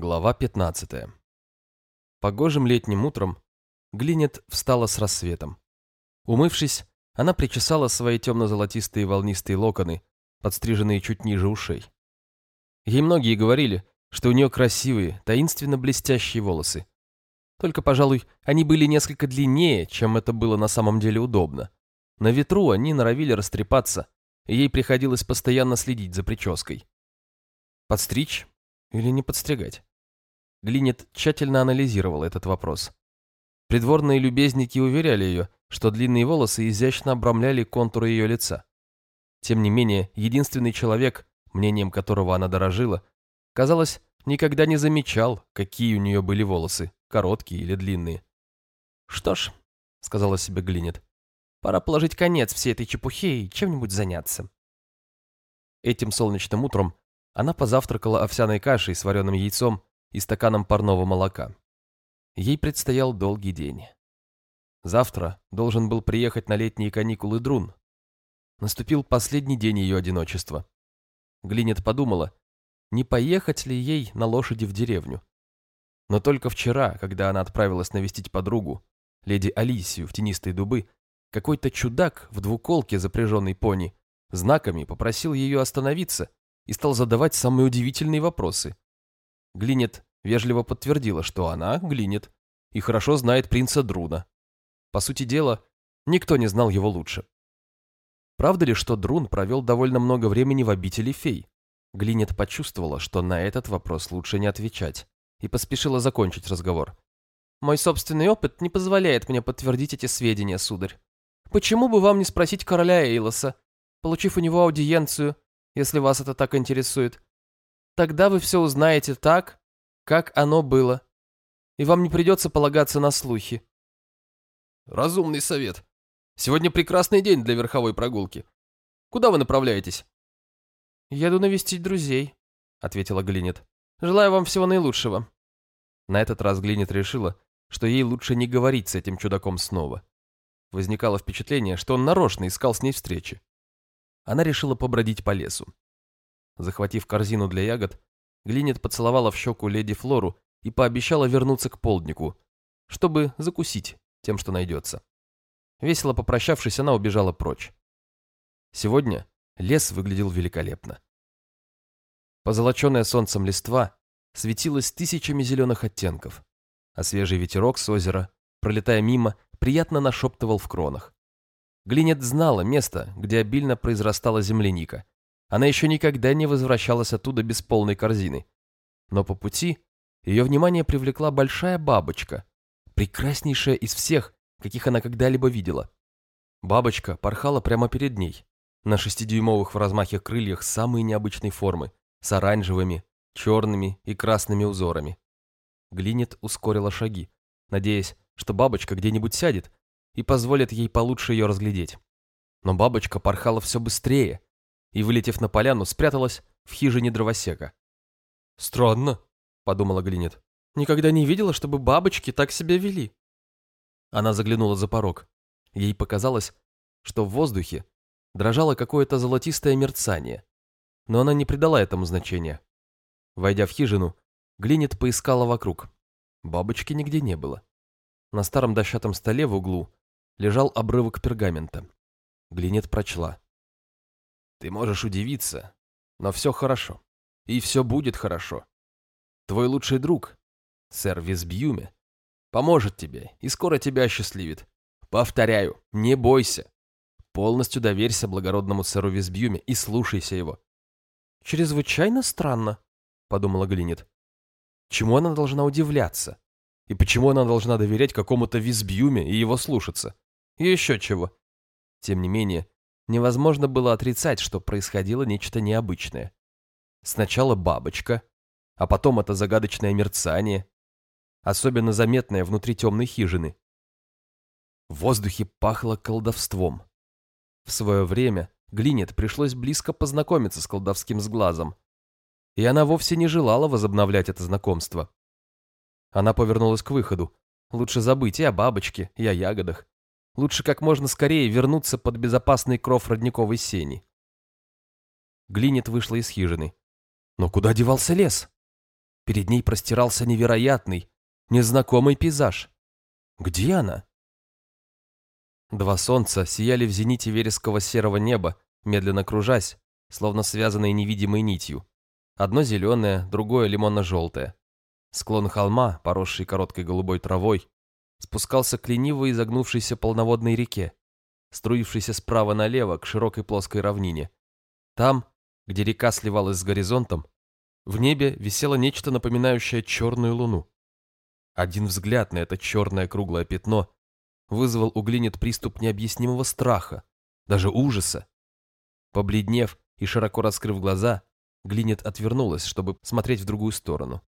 Глава 15. Погожим летним утром Глинет встала с рассветом. Умывшись, она причесала свои темно-золотистые волнистые локоны, подстриженные чуть ниже ушей. Ей многие говорили, что у нее красивые, таинственно блестящие волосы. Только, пожалуй, они были несколько длиннее, чем это было на самом деле удобно. На ветру они норовили растрепаться, и ей приходилось постоянно следить за прической. Подстричь или не подстригать? Глинет тщательно анализировал этот вопрос. Придворные любезники уверяли ее, что длинные волосы изящно обрамляли контуры ее лица. Тем не менее, единственный человек, мнением которого она дорожила, казалось, никогда не замечал, какие у нее были волосы, короткие или длинные. «Что ж», — сказала себе Глинет, — «пора положить конец всей этой чепухе и чем-нибудь заняться». Этим солнечным утром она позавтракала овсяной кашей с вареным яйцом и стаканом парного молока. Ей предстоял долгий день. Завтра должен был приехать на летние каникулы Друн. Наступил последний день ее одиночества. Глинет подумала, не поехать ли ей на лошади в деревню. Но только вчера, когда она отправилась навестить подругу, леди Алисию в тенистые дубы, какой-то чудак в двуколке, запряженной пони, знаками попросил ее остановиться и стал задавать самые удивительные вопросы. Глинет вежливо подтвердила, что она Глинет и хорошо знает принца Друна. По сути дела, никто не знал его лучше. Правда ли, что Друн провел довольно много времени в обители фей? Глинет почувствовала, что на этот вопрос лучше не отвечать, и поспешила закончить разговор. «Мой собственный опыт не позволяет мне подтвердить эти сведения, сударь. Почему бы вам не спросить короля Эйлоса, получив у него аудиенцию, если вас это так интересует? Тогда вы все узнаете так, как оно было, и вам не придется полагаться на слухи». «Разумный совет. Сегодня прекрасный день для верховой прогулки. Куда вы направляетесь?» «Еду навестить друзей», — ответила Глинет. «Желаю вам всего наилучшего». На этот раз Глинет решила, что ей лучше не говорить с этим чудаком снова. Возникало впечатление, что он нарочно искал с ней встречи. Она решила побродить по лесу. Захватив корзину для ягод, Глинет поцеловала в щеку леди Флору и пообещала вернуться к полднику, чтобы закусить тем, что найдется. Весело попрощавшись, она убежала прочь. Сегодня Лес выглядел великолепно. Позолоченная солнцем листва светилась тысячами зеленых оттенков, а свежий ветерок с озера, пролетая мимо, приятно нашептывал в кронах. Глинет знала место, где обильно произрастала земляника. Она еще никогда не возвращалась оттуда без полной корзины. Но по пути ее внимание привлекла большая бабочка, прекраснейшая из всех, каких она когда-либо видела. Бабочка порхала прямо перед ней, на шестидюймовых в размахе крыльях самые необычной формы, с оранжевыми, черными и красными узорами. Глинет ускорила шаги, надеясь, что бабочка где-нибудь сядет и позволит ей получше ее разглядеть. Но бабочка порхала все быстрее и, вылетев на поляну, спряталась в хижине дровосека. «Странно», — подумала Глинет. «Никогда не видела, чтобы бабочки так себя вели». Она заглянула за порог. Ей показалось, что в воздухе дрожало какое-то золотистое мерцание, но она не придала этому значения. Войдя в хижину, Глинет поискала вокруг. Бабочки нигде не было. На старом дощатом столе в углу лежал обрывок пергамента. Глинет прочла. «Ты можешь удивиться, но все хорошо. И все будет хорошо. Твой лучший друг, сэр Визбьюме, поможет тебе и скоро тебя осчастливит. Повторяю, не бойся. Полностью доверься благородному сэру Визбьюме и слушайся его. «Чрезвычайно странно», — подумала Глинет. «Чему она должна удивляться? И почему она должна доверять какому-то Визбьюме и его слушаться? И еще чего?» Тем не менее, невозможно было отрицать, что происходило нечто необычное. Сначала бабочка, а потом это загадочное мерцание, особенно заметное внутри темной хижины. В воздухе пахло колдовством. В свое время Глинет пришлось близко познакомиться с колдовским сглазом, и она вовсе не желала возобновлять это знакомство. Она повернулась к выходу. Лучше забыть и о бабочке, и о ягодах. Лучше как можно скорее вернуться под безопасный кров родниковой сени. Глинет вышла из хижины. Но куда девался лес? Перед ней простирался невероятный, незнакомый пейзаж. Где она? Два солнца сияли в зените вереского серого неба, медленно кружась, словно связанные невидимой нитью. Одно зеленое, другое лимонно-желтое. Склон холма, поросший короткой голубой травой, спускался к лениво изогнувшейся полноводной реке, струившейся справа налево к широкой плоской равнине. Там, где река сливалась с горизонтом, в небе висело нечто напоминающее черную луну. Один взгляд на это черное круглое пятно вызвал у Глинет приступ необъяснимого страха, даже ужаса. Побледнев и широко раскрыв глаза, Глинет отвернулась, чтобы смотреть в другую сторону.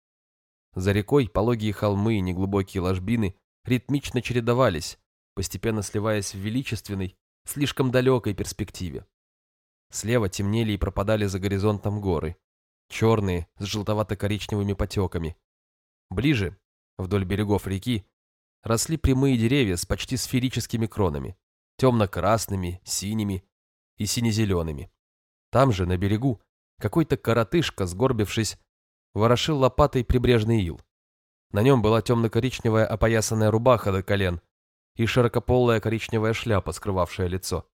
За рекой пологие холмы и неглубокие ложбины ритмично чередовались, постепенно сливаясь в величественной, слишком далекой перспективе. Слева темнели и пропадали за горизонтом горы, черные, с желтовато-коричневыми потеками. Ближе, вдоль берегов реки, росли прямые деревья с почти сферическими кронами, темно-красными, синими и сине-зелеными. Там же, на берегу, какой-то коротышка, сгорбившись, ворошил лопатой прибрежный ил. На нем была темно-коричневая опоясанная рубаха до колен и широкополая коричневая шляпа, скрывавшая лицо.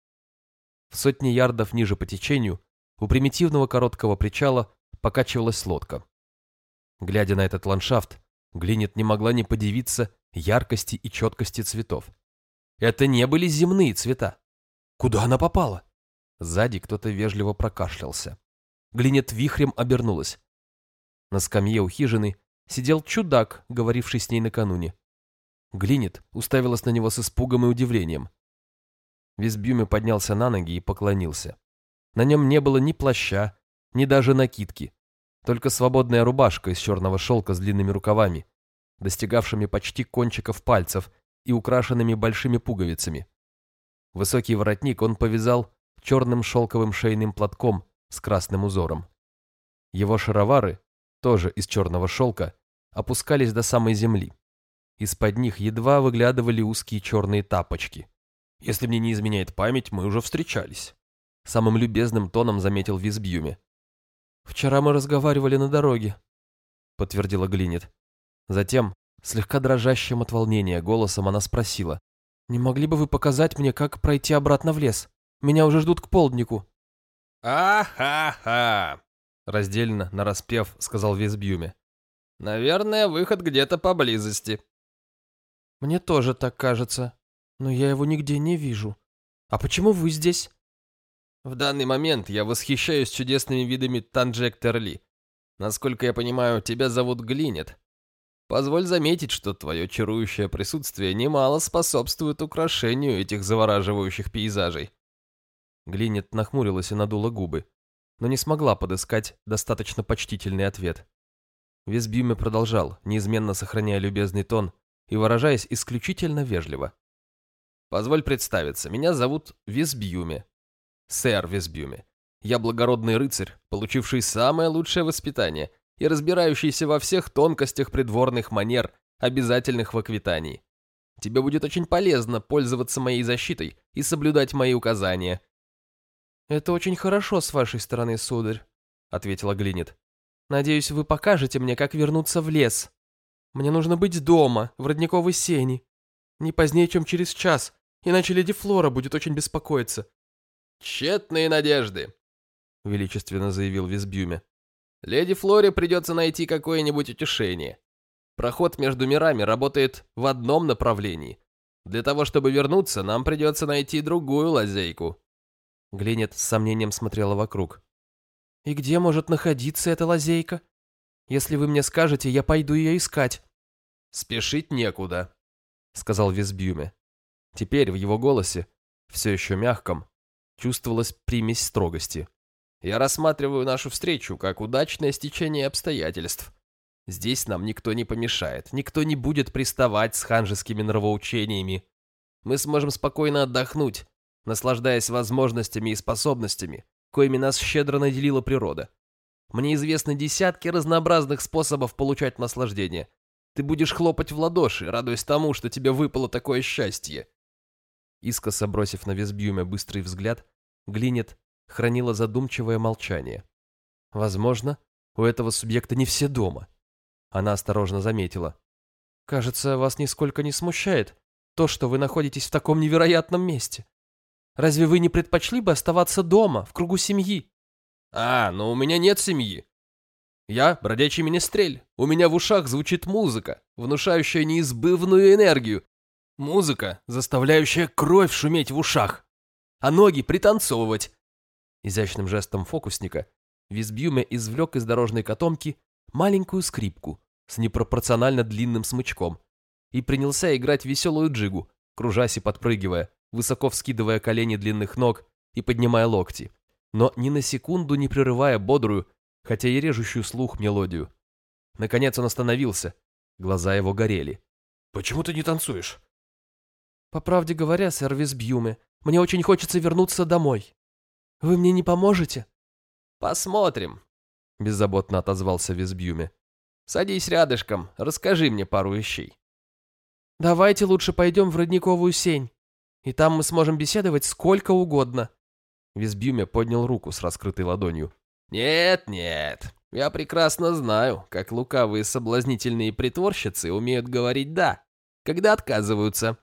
В сотни ярдов ниже по течению у примитивного короткого причала покачивалась лодка. Глядя на этот ландшафт, Глинет не могла не подивиться яркости и четкости цветов. Это не были земные цвета. Куда она попала? Сзади кто-то вежливо прокашлялся. Глинет вихрем обернулась. На скамье у хижины сидел чудак, говоривший с ней накануне. Глинет уставилась на него с испугом и удивлением. Визбюме поднялся на ноги и поклонился. На нем не было ни плаща, ни даже накидки, только свободная рубашка из черного шелка с длинными рукавами, достигавшими почти кончиков пальцев и украшенными большими пуговицами. Высокий воротник он повязал черным шелковым шейным платком с красным узором. Его шаровары, тоже из черного шелка, опускались до самой земли. Из-под них едва выглядывали узкие черные тапочки. «Если мне не изменяет память, мы уже встречались», — самым любезным тоном заметил Визбьюме. «Вчера мы разговаривали на дороге», — подтвердила Глинет. Затем, слегка дрожащим от волнения голосом, она спросила. «Не могли бы вы показать мне, как пройти обратно в лес? Меня уже ждут к полднику». «А-ха-ха!» Раздельно, нараспев, сказал Визбьюме. «Наверное, выход где-то поблизости». «Мне тоже так кажется, но я его нигде не вижу. А почему вы здесь?» «В данный момент я восхищаюсь чудесными видами Танджек-Терли. Насколько я понимаю, тебя зовут Глинет. Позволь заметить, что твое чарующее присутствие немало способствует украшению этих завораживающих пейзажей». Глинет нахмурилась и надула губы но не смогла подыскать достаточно почтительный ответ. Весбюме продолжал, неизменно сохраняя любезный тон и выражаясь исключительно вежливо. «Позволь представиться, меня зовут Весбюме. Сэр Весбюме. Я благородный рыцарь, получивший самое лучшее воспитание и разбирающийся во всех тонкостях придворных манер, обязательных в аквитании. Тебе будет очень полезно пользоваться моей защитой и соблюдать мои указания, «Это очень хорошо с вашей стороны, сударь», — ответила Глинет. «Надеюсь, вы покажете мне, как вернуться в лес. Мне нужно быть дома, в родниковой сени. Не позднее, чем через час, иначе леди Флора будет очень беспокоиться». «Тщетные надежды», — величественно заявил Визбюме. «Леди Флоре придется найти какое-нибудь утешение. Проход между мирами работает в одном направлении. Для того, чтобы вернуться, нам придется найти другую лазейку. Гленет с сомнением смотрела вокруг. «И где может находиться эта лазейка? Если вы мне скажете, я пойду ее искать». «Спешить некуда», — сказал Визбюме. Теперь в его голосе, все еще мягком, чувствовалась примесь строгости. «Я рассматриваю нашу встречу как удачное стечение обстоятельств. Здесь нам никто не помешает, никто не будет приставать с ханжескими нравоучениями. Мы сможем спокойно отдохнуть, наслаждаясь возможностями и способностями, коими нас щедро наделила природа. Мне известны десятки разнообразных способов получать наслаждение. Ты будешь хлопать в ладоши, радуясь тому, что тебе выпало такое счастье. Искоса бросив на Весбьюме быстрый взгляд, Глинет хранила задумчивое молчание. Возможно, у этого субъекта не все дома. Она осторожно заметила. «Кажется, вас нисколько не смущает то, что вы находитесь в таком невероятном месте. Разве вы не предпочли бы оставаться дома, в кругу семьи?» «А, но у меня нет семьи. Я бродячий министрель. У меня в ушах звучит музыка, внушающая неизбывную энергию. Музыка, заставляющая кровь шуметь в ушах, а ноги пританцовывать». Изящным жестом фокусника Визбюме извлек из дорожной котомки маленькую скрипку с непропорционально длинным смычком и принялся играть веселую джигу, кружась и подпрыгивая, высоко вскидывая колени длинных ног и поднимая локти, но ни на секунду не прерывая бодрую, хотя и режущую слух мелодию. Наконец он остановился, глаза его горели. «Почему ты не танцуешь?» «По правде говоря, сэр Визбьюме, мне очень хочется вернуться домой. Вы мне не поможете?» «Посмотрим», — беззаботно отозвался Визбьюме. «Садись рядышком, расскажи мне пару вещей». «Давайте лучше пойдем в родниковую сень, и там мы сможем беседовать сколько угодно». Визбьюме поднял руку с раскрытой ладонью. «Нет, нет, я прекрасно знаю, как лукавые соблазнительные притворщицы умеют говорить «да», когда отказываются,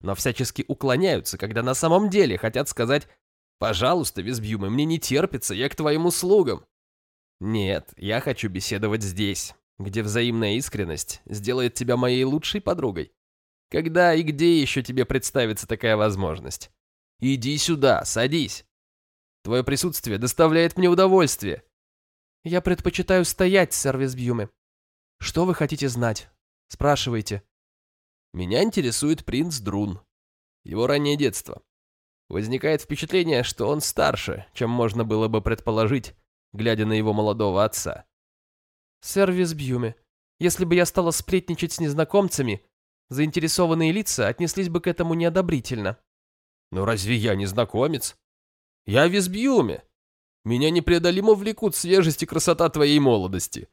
но всячески уклоняются, когда на самом деле хотят сказать «пожалуйста, Визбьюме, мне не терпится, я к твоим услугам». Нет, я хочу беседовать здесь, где взаимная искренность сделает тебя моей лучшей подругой. Когда и где еще тебе представится такая возможность? Иди сюда, садись. Твое присутствие доставляет мне удовольствие. Я предпочитаю стоять, сэр Визбьюме. Что вы хотите знать? Спрашивайте. Меня интересует принц Друн. Его раннее детство. Возникает впечатление, что он старше, чем можно было бы предположить, глядя на его молодого отца. Сэр Визбьюме, если бы я стала сплетничать с незнакомцами, заинтересованные лица отнеслись бы к этому неодобрительно. Но разве я незнакомец? Я в Визбьюме. Меня непреодолимо влекут свежесть и красота твоей молодости.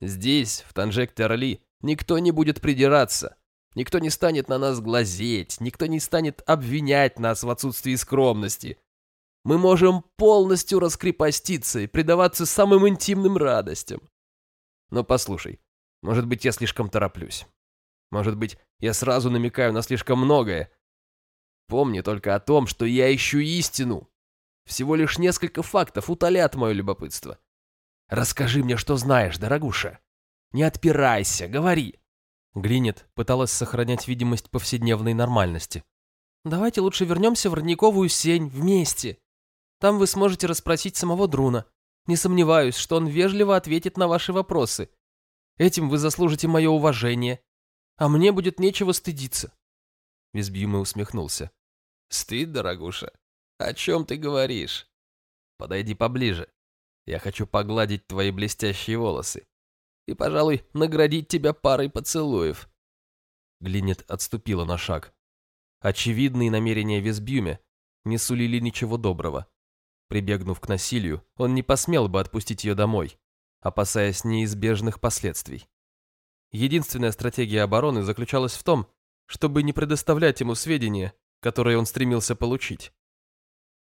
Здесь, в Танжек-Терли, никто не будет придираться. Никто не станет на нас глазеть, никто не станет обвинять нас в отсутствии скромности. Мы можем полностью раскрепоститься и предаваться самым интимным радостям. Но послушай, может быть, я слишком тороплюсь. Может быть, я сразу намекаю на слишком многое. Помни только о том, что я ищу истину, всего лишь несколько фактов утолят мое любопытство. Расскажи мне, что знаешь, дорогуша. Не отпирайся, говори. Глинет пыталась сохранять видимость повседневной нормальности. «Давайте лучше вернемся в родниковую сень вместе. Там вы сможете расспросить самого Друна. Не сомневаюсь, что он вежливо ответит на ваши вопросы. Этим вы заслужите мое уважение. А мне будет нечего стыдиться». Визбьюме усмехнулся. «Стыд, дорогуша? «О чем ты говоришь?» «Подойди поближе. Я хочу погладить твои блестящие волосы. И, пожалуй, наградить тебя парой поцелуев». Глинет отступила на шаг. Очевидные намерения Весбюме не сулили ничего доброго. Прибегнув к насилию, он не посмел бы отпустить ее домой, опасаясь неизбежных последствий. Единственная стратегия обороны заключалась в том, чтобы не предоставлять ему сведения, которые он стремился получить.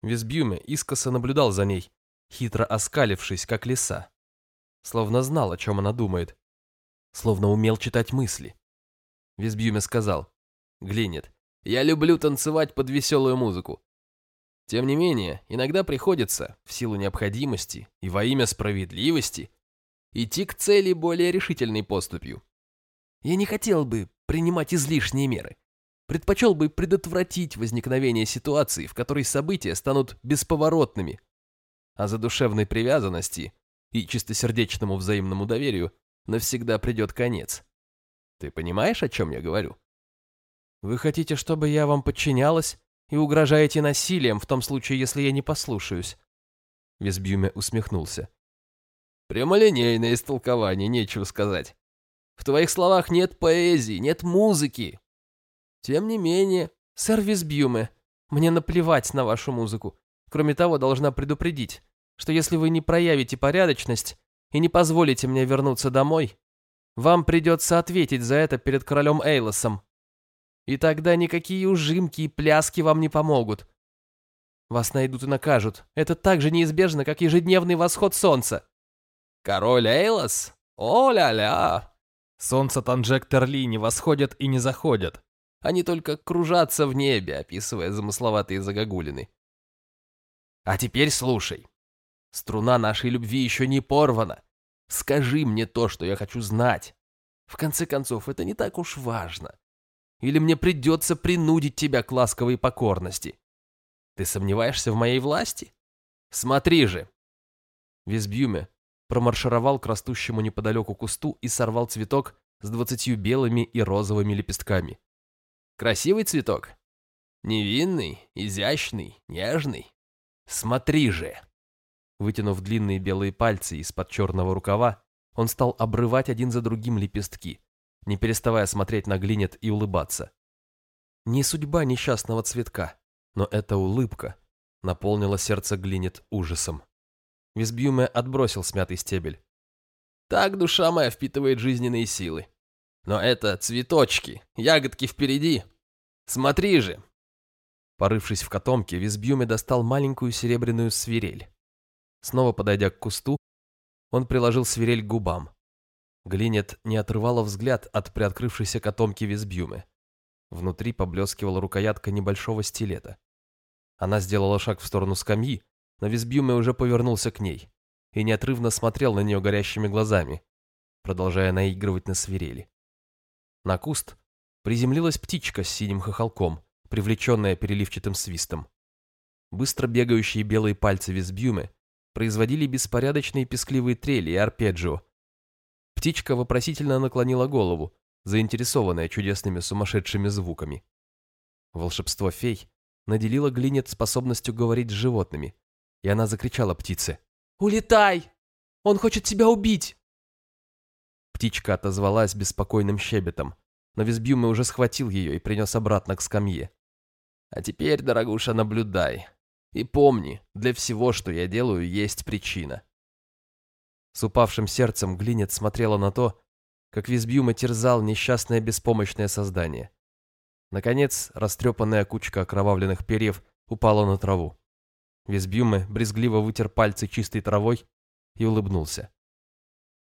Визбюме искоса наблюдал за ней, хитро оскалившись, как лиса. Словно знал, о чем она думает. Словно умел читать мысли. Визбюме сказал, «Глинет, я люблю танцевать под веселую музыку. Тем не менее, иногда приходится, в силу необходимости и во имя справедливости, идти к цели более решительной поступью. Я не хотел бы принимать излишние меры предпочел бы предотвратить возникновение ситуации, в которой события станут бесповоротными, а за душевной привязанности и чистосердечному взаимному доверию навсегда придет конец. Ты понимаешь, о чем я говорю? Вы хотите, чтобы я вам подчинялась и угрожаете насилием в том случае, если я не послушаюсь?» Весбюме усмехнулся. «Прямолинейное истолкование, нечего сказать. В твоих словах нет поэзии, нет музыки, тем не менее, сэр Визбьюме, мне наплевать на вашу музыку. Кроме того, должна предупредить, что если вы не проявите порядочность и не позволите мне вернуться домой, вам придется ответить за это перед королем Эйлосом. И тогда никакие ужимки и пляски вам не помогут. Вас найдут и накажут. Это так же неизбежно, как ежедневный восход солнца. Король Эйлос? О-ля-ля! Солнце Танжек-Терли не восходят и не заходят. Они только кружатся в небе, описывая замысловатые загогулины. А теперь слушай. Струна нашей любви еще не порвана. Скажи мне то, что я хочу знать. В конце концов, это не так уж важно. Или мне придется принудить тебя к ласковой покорности. Ты сомневаешься в моей власти? Смотри же. Визбюме промаршировал к растущему неподалеку кусту и сорвал цветок с двадцатью белыми и розовыми лепестками. Красивый цветок? Невинный, изящный, нежный. Смотри же. Вытянув длинные белые пальцы из-под черного рукава, он стал обрывать один за другим лепестки, не переставая смотреть на глинет и улыбаться. Не судьба несчастного цветка, но эта улыбка наполнила сердце глинет ужасом. Визбьюме отбросил смятый стебель. Так душа моя впитывает жизненные силы. Но это цветочки, ягодки впереди. Смотри же. Порывшись в котомке, Визбьюме достал маленькую серебряную свирель. Снова подойдя к кусту, он приложил свирель к губам. Глинет не отрывала взгляд от приоткрывшейся котомки Визбьюме. Внутри поблескивала рукоятка небольшого стилета. Она сделала шаг в сторону скамьи, но Визбьюме уже повернулся к ней и неотрывно смотрел на нее горящими глазами, продолжая наигрывать на свирели. На куст приземлилась птичка с синим хохолком, привлеченная переливчатым свистом. Быстро бегающие белые пальцы Визбьюме производили беспорядочные пескливые трели и арпеджио. Птичка вопросительно наклонила голову, заинтересованная чудесными сумасшедшими звуками. Волшебство фей наделило Глинет способностью говорить с животными, и она закричала птице. «Улетай! Он хочет тебя убить!» Птичка отозвалась беспокойным щебетом, но Визбюме уже схватил ее и принес обратно к скамье. «А теперь, дорогуша, наблюдай. И помни, для всего, что я делаю, есть причина». С упавшим сердцем Глинет смотрела на то, как Визбюме терзал несчастное беспомощное создание. Наконец, растрепанная кучка окровавленных перьев упала на траву. Визбюме брезгливо вытер пальцы чистой травой и улыбнулся.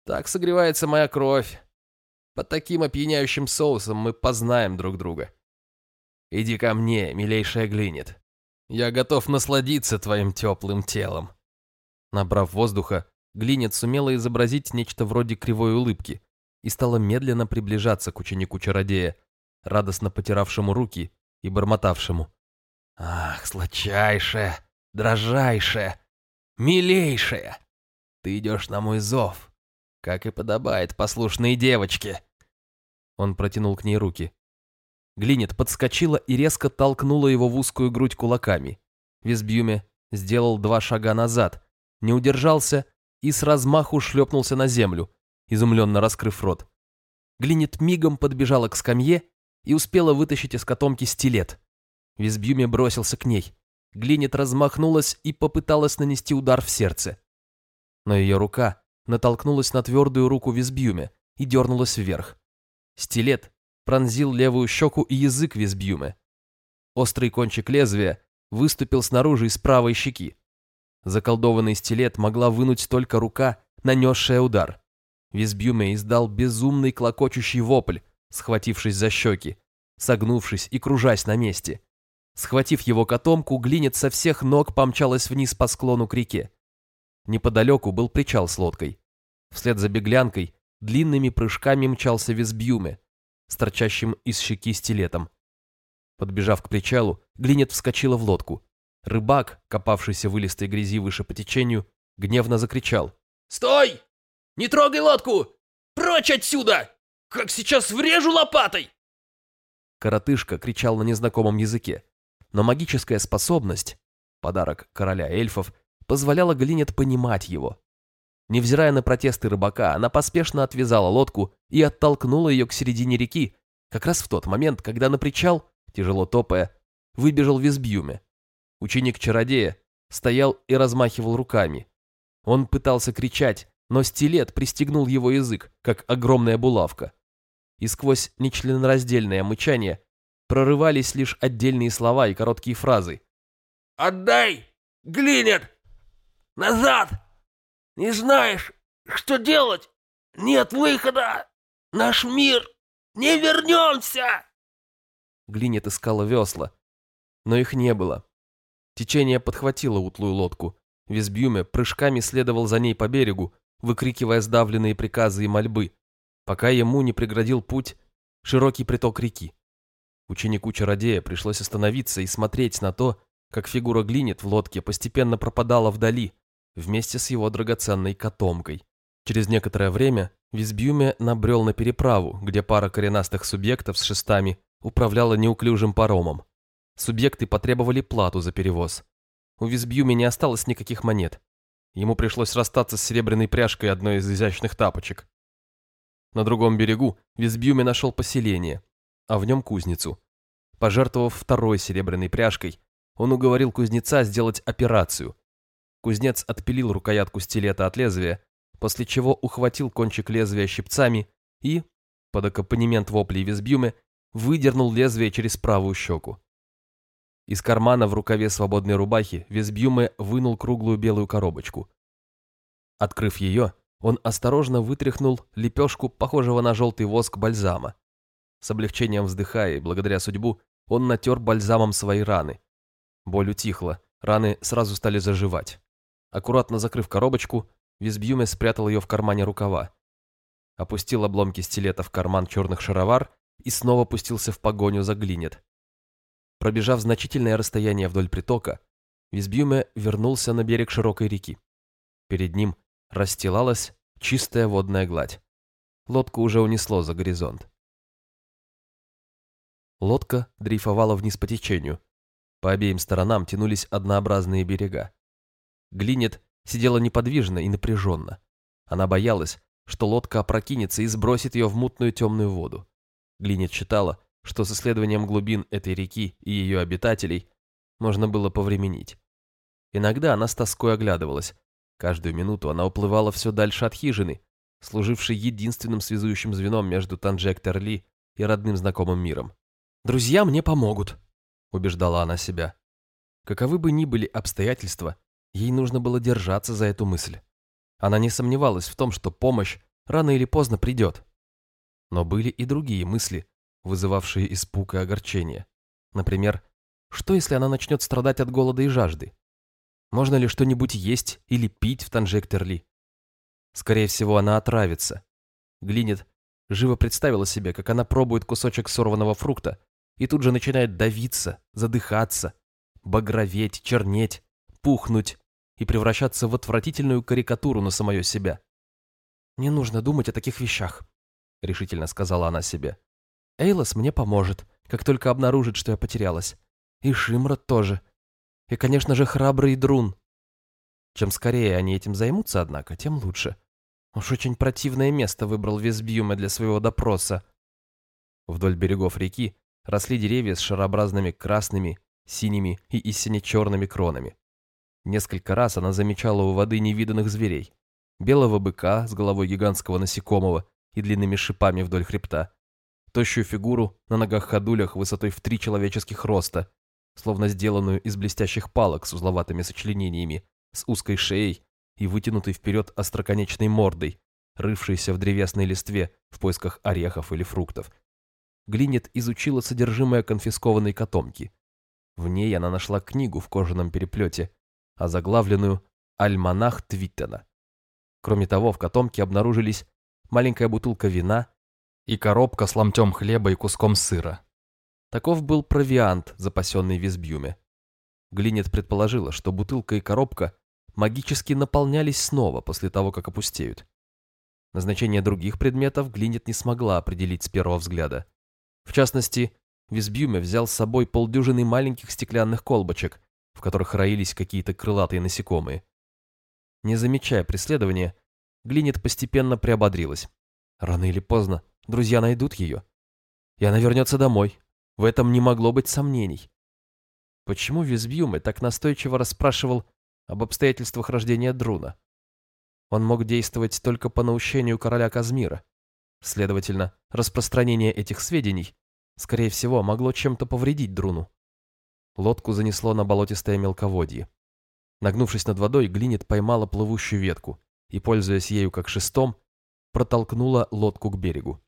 «Так согревается моя кровь. Под таким опьяняющим соусом мы познаем друг друга. Иди ко мне, милейшая глинет. Я готов насладиться твоим теплым телом». Набрав воздуха, глинет сумела изобразить нечто вроде кривой улыбки и стала медленно приближаться к ученику-чародея, радостно потиравшему руки и бормотавшему. «Ах, сладчайшая!» Дрожайшая, милейшая, ты идешь на мой зов, как и подобает послушной девочке». Он протянул к ней руки. Глинет подскочила и резко толкнула его в узкую грудь кулаками. Визбьюме сделал два шага назад, не удержался и с размаху шлепнулся на землю, изумленно раскрыв рот. Глинет мигом подбежала к скамье и успела вытащить из котомки стилет. Визбьюме бросился к ней. Глинет размахнулась и попыталась нанести удар в сердце. Но ее рука натолкнулась на твердую руку Визбьюме и дернулась вверх. Стилет пронзил левую щеку и язык Визбьюме. Острый кончик лезвия выступил снаружи из правой щеки. Заколдованный стилет могла вынуть только рука, нанесшая удар. Визбьюме издал безумный клокочущий вопль, схватившись за щеки, согнувшись и кружась на месте. Схватив его котомку, глинет со всех ног помчалась вниз по склону к реке. Неподалеку был причал с лодкой. Вслед за беглянкой длинными прыжками мчался Визбьюме, с торчащим из щеки стилетом. Подбежав к причалу, Глинет вскочила в лодку. Рыбак, копавшийся в илистой грязи выше по течению, гневно закричал. «Стой! Не трогай лодку! Прочь отсюда! Как сейчас врежу лопатой!» Коротышка кричал на незнакомом языке но магическая способность, подарок короля эльфов, позволяла Глинет понимать его. Невзирая на протесты рыбака, она поспешно отвязала лодку и оттолкнула ее к середине реки, как раз в тот момент, когда на причал, тяжело топая, выбежал Визбьюме. Ученик-чародея стоял и размахивал руками. Он пытался кричать, но стилет пристегнул его язык, как огромная булавка. И сквозь нечленораздельное мычание прорывались лишь отдельные слова и короткие фразы. «Отдай! Глинер! Назад! Не знаешь, что делать? Нет выхода!» наш мир! Не вернемся!» Глинет искала весла, но их не было. Течение подхватило утлую лодку. Визбюме прыжками следовал за ней по берегу, выкрикивая сдавленные приказы и мольбы, пока ему не преградил путь широкий приток реки. Ученику чародея пришлось остановиться и смотреть на то, как фигура глинет в лодке постепенно пропадала вдали, вместе с его драгоценной котомкой. Через некоторое время Визбюме набрел на переправу, где пара коренастых субъектов с шестами управляла неуклюжим паромом. Субъекты потребовали плату за перевоз. У Визбьюми не осталось никаких монет. Ему пришлось расстаться с серебряной пряжкой одной из изящных тапочек. На другом берегу Визбьюми нашел поселение, а в нем кузницу. Пожертвовав второй серебряной пряжкой, он уговорил кузнеца сделать операцию. Кузнец отпилил рукоятку стилета от лезвия, после чего ухватил кончик лезвия щипцами и, под аккомпанемент воплей Визбьюме, выдернул лезвие через правую щеку. Из кармана в рукаве свободной рубахи Визбьюме вынул круглую белую коробочку. Открыв ее, он осторожно вытряхнул лепешку, похожего на желтый воск бальзама. С облегчением вздыхая и благодаря судьбу, он натер бальзамом свои раны. Боль утихла, раны сразу стали заживать. Аккуратно закрыв коробочку, Визбьюме спрятал ее в кармане рукава. Опустил обломки стилета в карман черных шаровар и снова пустился в погоню за глинет. Пробежав значительное расстояние вдоль притока, Визбьюме вернулся на берег широкой реки. Перед ним расстилалась чистая водная гладь. Лодку уже унесло за горизонт. Лодка дрейфовала вниз по течению. По обеим сторонам тянулись однообразные берега. Глинет сидела неподвижно и напряженно. Она боялась, что лодка опрокинется и сбросит ее в мутную темную воду. Глинет считала, что с исследованием глубин этой реки и ее обитателей можно было повременить. Иногда она с тоской оглядывалась. Каждую минуту она уплывала все дальше от хижины, служившей единственным связующим звеном между Танджек-Терли и родным знакомым миром. «Друзья мне помогут», — убеждала она себя. Каковы бы ни были обстоятельства, ей нужно было держаться за эту мысль. Она не сомневалась в том, что помощь рано или поздно придет. Но были и другие мысли, вызывавшие испуг и огорчение. Например, что если она начнет страдать от голода и жажды? Можно ли что-нибудь есть или пить в Танжектерли? Скорее всего, она отравится. Глинет живо представила себе, как она пробует кусочек сорванного фрукта и тут же начинает давиться, задыхаться, багроветь, чернеть, пухнуть и превращаться в отвратительную карикатуру на самое себя. «Не нужно думать о таких вещах», — решительно сказала она себе. Эйлос мне поможет, как только обнаружит, что я потерялась. И Шимрот тоже. И, конечно же, храбрый Друн. Чем скорее они этим займутся, однако, тем лучше. Уж очень противное место выбрал Весбьюме для своего допроса. Вдоль берегов реки росли деревья с шарообразными красными, синими и истинно черными кронами. Несколько раз она замечала у воды невиданных зверей. Белого быка с головой гигантского насекомого и длинными шипами вдоль хребта, тощую фигуру на ногах-ходулях высотой в три человеческих роста, словно сделанную из блестящих палок с узловатыми сочленениями, с узкой шеей и вытянутой вперед остроконечной мордой, рывшейся в древесной листве в поисках орехов или фруктов. Глинет изучила содержимое конфискованной котомки. В ней она нашла книгу в кожаном переплете, озаглавленную «Альманах Твиттена». Кроме того, в котомке обнаружились маленькая бутылка вина и коробка с ломтем хлеба и куском сыра. Таков был провиант, запасенный в Визбьюме. Глинет предположила, что бутылка и коробка магически наполнялись снова после того, как опустеют. Назначение других предметов Глинет не смогла определить с первого взгляда. В частности, Визбьюме взял с собой полдюжины маленьких стеклянных колбочек, в которых роились какие-то крылатые насекомые. Не замечая преследования, Глинет постепенно приободрилась. Рано или поздно Друзья найдут ее. И она вернется домой. В этом не могло быть сомнений. Почему Визбьюме так настойчиво расспрашивал об обстоятельствах рождения Друна? Он мог действовать только по наущению короля Казмира. Следовательно, распространение этих сведений, скорее всего, могло чем-то повредить Друну. Лодку занесло на болотистое мелководье. Нагнувшись над водой, Глинет поймала плывущую ветку и, пользуясь ею как шестом, протолкнула лодку к берегу.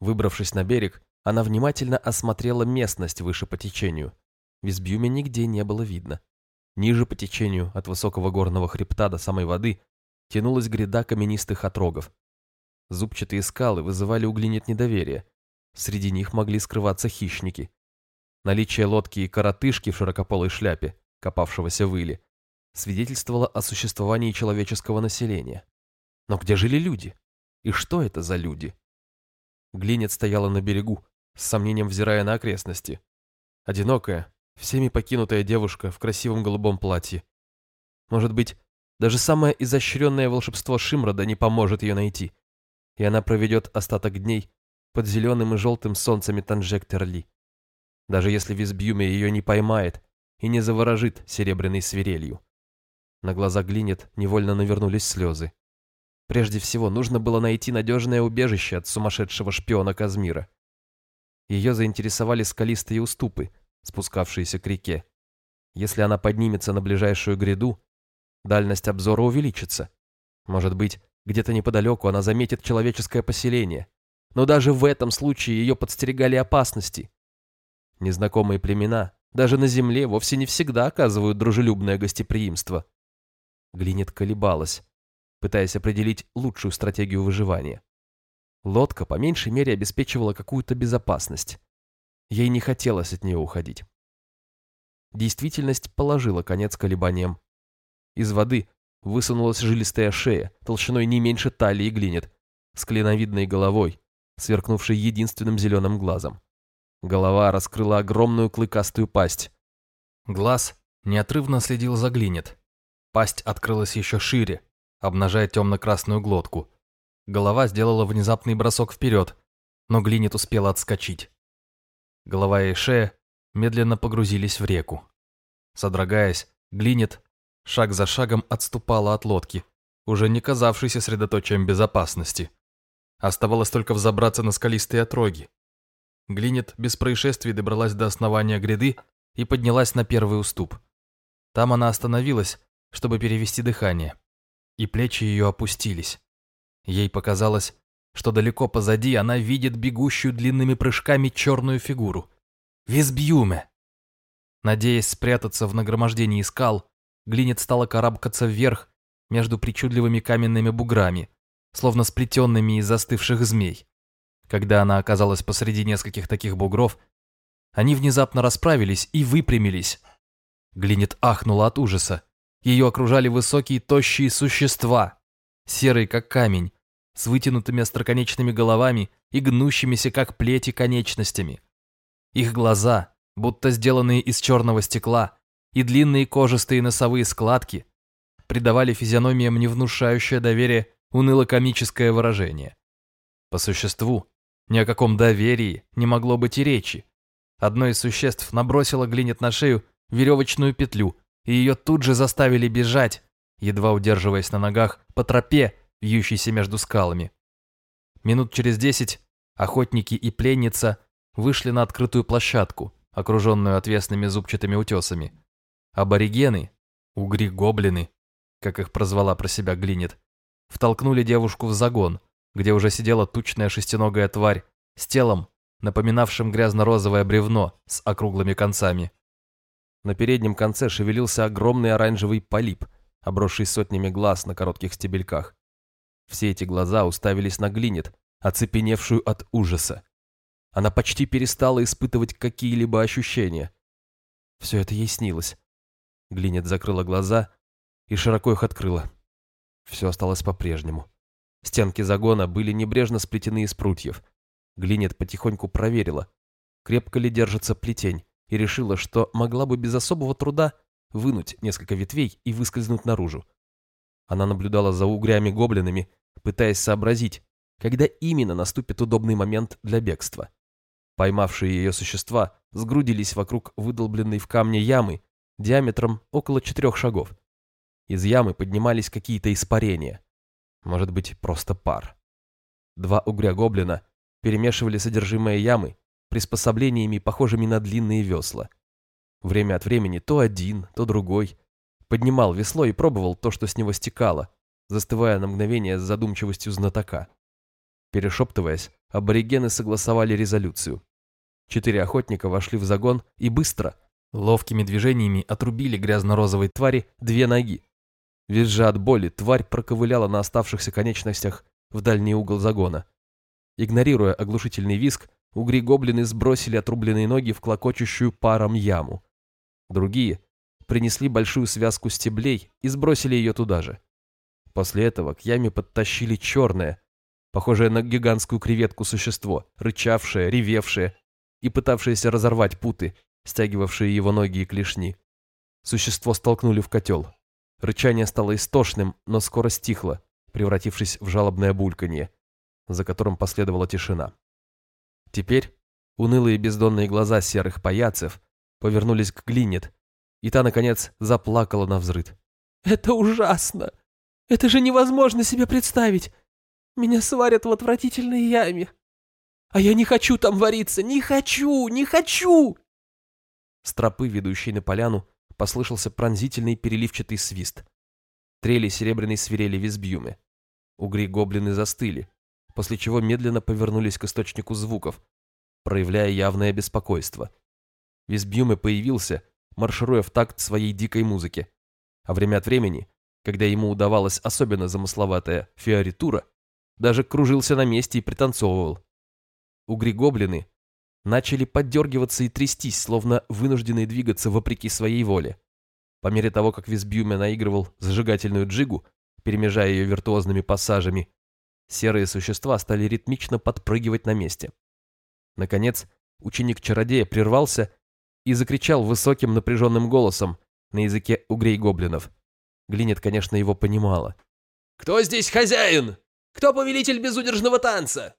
Выбравшись на берег, она внимательно осмотрела местность выше по течению. Визбюме нигде не было видно. Ниже по течению, от высокого горного хребта до самой воды, тянулась гряда каменистых отрогов. Зубчатые скалы вызывали у глинет недоверие. Среди них могли скрываться хищники. Наличие лодки и коротышки в широкополой шляпе, копавшегося в иле, свидетельствовало о существовании человеческого населения. Но где жили люди? И что это за люди? Глинет стояла на берегу, с сомнением взирая на окрестности. Одинокая, всеми покинутая девушка в красивом голубом платье. Может быть, даже самое изощренное волшебство Шимрода не поможет ее найти, и она проведет остаток дней под зеленым и желтым солнцами Танжек-Терли. Даже если Визбьюме ее не поймает и не заворожит серебряной свирелью. На глаза Глинет невольно навернулись слезы. Прежде всего, нужно было найти надежное убежище от сумасшедшего шпиона Казмира. Ее заинтересовали скалистые уступы, спускавшиеся к реке. Если она поднимется на ближайшую гряду, дальность обзора увеличится. Может быть, где-то неподалеку она заметит человеческое поселение. Но даже в этом случае ее подстерегали опасности. Незнакомые племена даже на земле вовсе не всегда оказывают дружелюбное гостеприимство. Глинет колебалась, пытаясь определить лучшую стратегию выживания. Лодка по меньшей мере обеспечивала какую-то безопасность. Ей не хотелось от нее уходить. Действительность положила конец колебаниям. Из воды высунулась жилистая шея, толщиной не меньше талии глинет, с клиновидной головой, сверкнувшей единственным зеленым глазом. Голова раскрыла огромную клыкастую пасть. Глаз неотрывно следил за глинет. Пасть открылась еще шире, обнажая темно-красную глотку. Голова сделала внезапный бросок вперед, но глинет успела отскочить. Голова и шея медленно погрузились в реку. Содрогаясь, глинет шаг за шагом отступала от лодки, уже не казавшейся средоточием безопасности. Оставалось только взобраться на скалистые отроги. Глинет без происшествий добралась до основания гряды и поднялась на первый уступ. Там она остановилась, чтобы перевести дыхание, и плечи ее опустились. Ей показалось, что далеко позади она видит бегущую длинными прыжками черную фигуру. Визбьюме! Надеясь спрятаться в нагромождении скал, Глинет стала карабкаться вверх между причудливыми каменными буграми, словно сплетенными из застывших змей. Когда она оказалась посреди нескольких таких бугров, они внезапно расправились и выпрямились. Глинет ахнула от ужаса. Ее окружали высокие тощие существа, серые как камень, с вытянутыми остроконечными головами и гнущимися как плети конечностями. Их глаза, будто сделанные из черного стекла, и длинные кожистые носовые складки придавали физиономиям не внушающее доверие уныло-комическое выражение. По существу, ни о каком доверии не могло быть и речи. Одно из существ набросило глинет на шею веревочную петлю, и ее тут же заставили бежать, едва удерживаясь на ногах по тропе, вьющейся между скалами. Минут через десять охотники и пленница вышли на открытую площадку, окруженную отвесными зубчатыми утесами. Аборигены, угри-гоблины, как их прозвала про себя Глинет, втолкнули девушку в загон, где уже сидела тучная шестиногая тварь с телом, напоминавшим грязно-розовое бревно с округлыми концами. На переднем конце шевелился огромный оранжевый полип, обросший сотнями глаз на коротких стебельках. Все эти глаза уставились на глинет, оцепеневшую от ужаса. Она почти перестала испытывать какие-либо ощущения. Все это ей снилось. Глинет закрыла глаза и широко их открыла. Все осталось по-прежнему. Стенки загона были небрежно сплетены из прутьев. Глинет потихоньку проверила, крепко ли держится плетень, и решила, что могла бы без особого труда вынуть несколько ветвей и выскользнуть наружу. Она наблюдала за угрями-гоблинами, пытаясь сообразить, когда именно наступит удобный момент для бегства. Поймавшие ее существа сгрудились вокруг выдолбленной в камне ямы диаметром около четырех шагов. Из ямы поднимались какие-то испарения. Может быть, просто пар. Два угря-гоблина перемешивали содержимое ямы приспособлениями, похожими на длинные весла. Время от времени то один, то другой поднимал весло и пробовал то, что с него стекало, застывая на мгновение с задумчивостью знатока. Перешептываясь, аборигены согласовали резолюцию. Четыре охотника вошли в загон и быстро, ловкими движениями отрубили грязно-розовой твари две ноги. Визжа от боли, тварь проковыляла на оставшихся конечностях в дальний угол загона. Игнорируя оглушительный визг, угри-гоблины сбросили отрубленные ноги в клокочущую паром яму. Другие принесли большую связку стеблей и сбросили ее туда же. После этого к яме подтащили черное, похожее на гигантскую креветку существо, рычавшее, ревевшее и пытавшееся разорвать путы, стягивавшие его ноги и клешни. Существо столкнули в котел. Рычание стало истошным, но скоро стихло, превратившись в жалобное бульканье, за которым последовала тишина. Теперь унылые бездонные глаза серых паяцев повернулись к Глинет, и та, наконец, заплакала на взрыд. «Это ужасно! Это же невозможно себе представить! Меня сварят в отвратительной яме! А я не хочу там вариться! Не хочу! Не хочу!» С тропы, ведущей на поляну, послышался пронзительный переливчатый свист. Трели серебряной свирели визбьюме. Угри-гоблины застыли, после чего медленно повернулись к источнику звуков, проявляя явное беспокойство. Визбьюме появился, маршируя в такт своей дикой музыки, а время от времени, когда ему удавалась особенно замысловатая фиоритура, даже кружился на месте и пританцовывал. Угри-гоблины начали поддергиваться и трястись, словно вынужденные двигаться вопреки своей воле. По мере того, как Визбьюме наигрывал зажигательную джигу, перемежая ее виртуозными пассажами, серые существа стали ритмично подпрыгивать на месте. Наконец, ученик-чародея прервался и закричал высоким напряженным голосом на языке угрей-гоблинов. Глинет, конечно, его понимала. «Кто здесь хозяин? Кто повелитель безудержного танца?»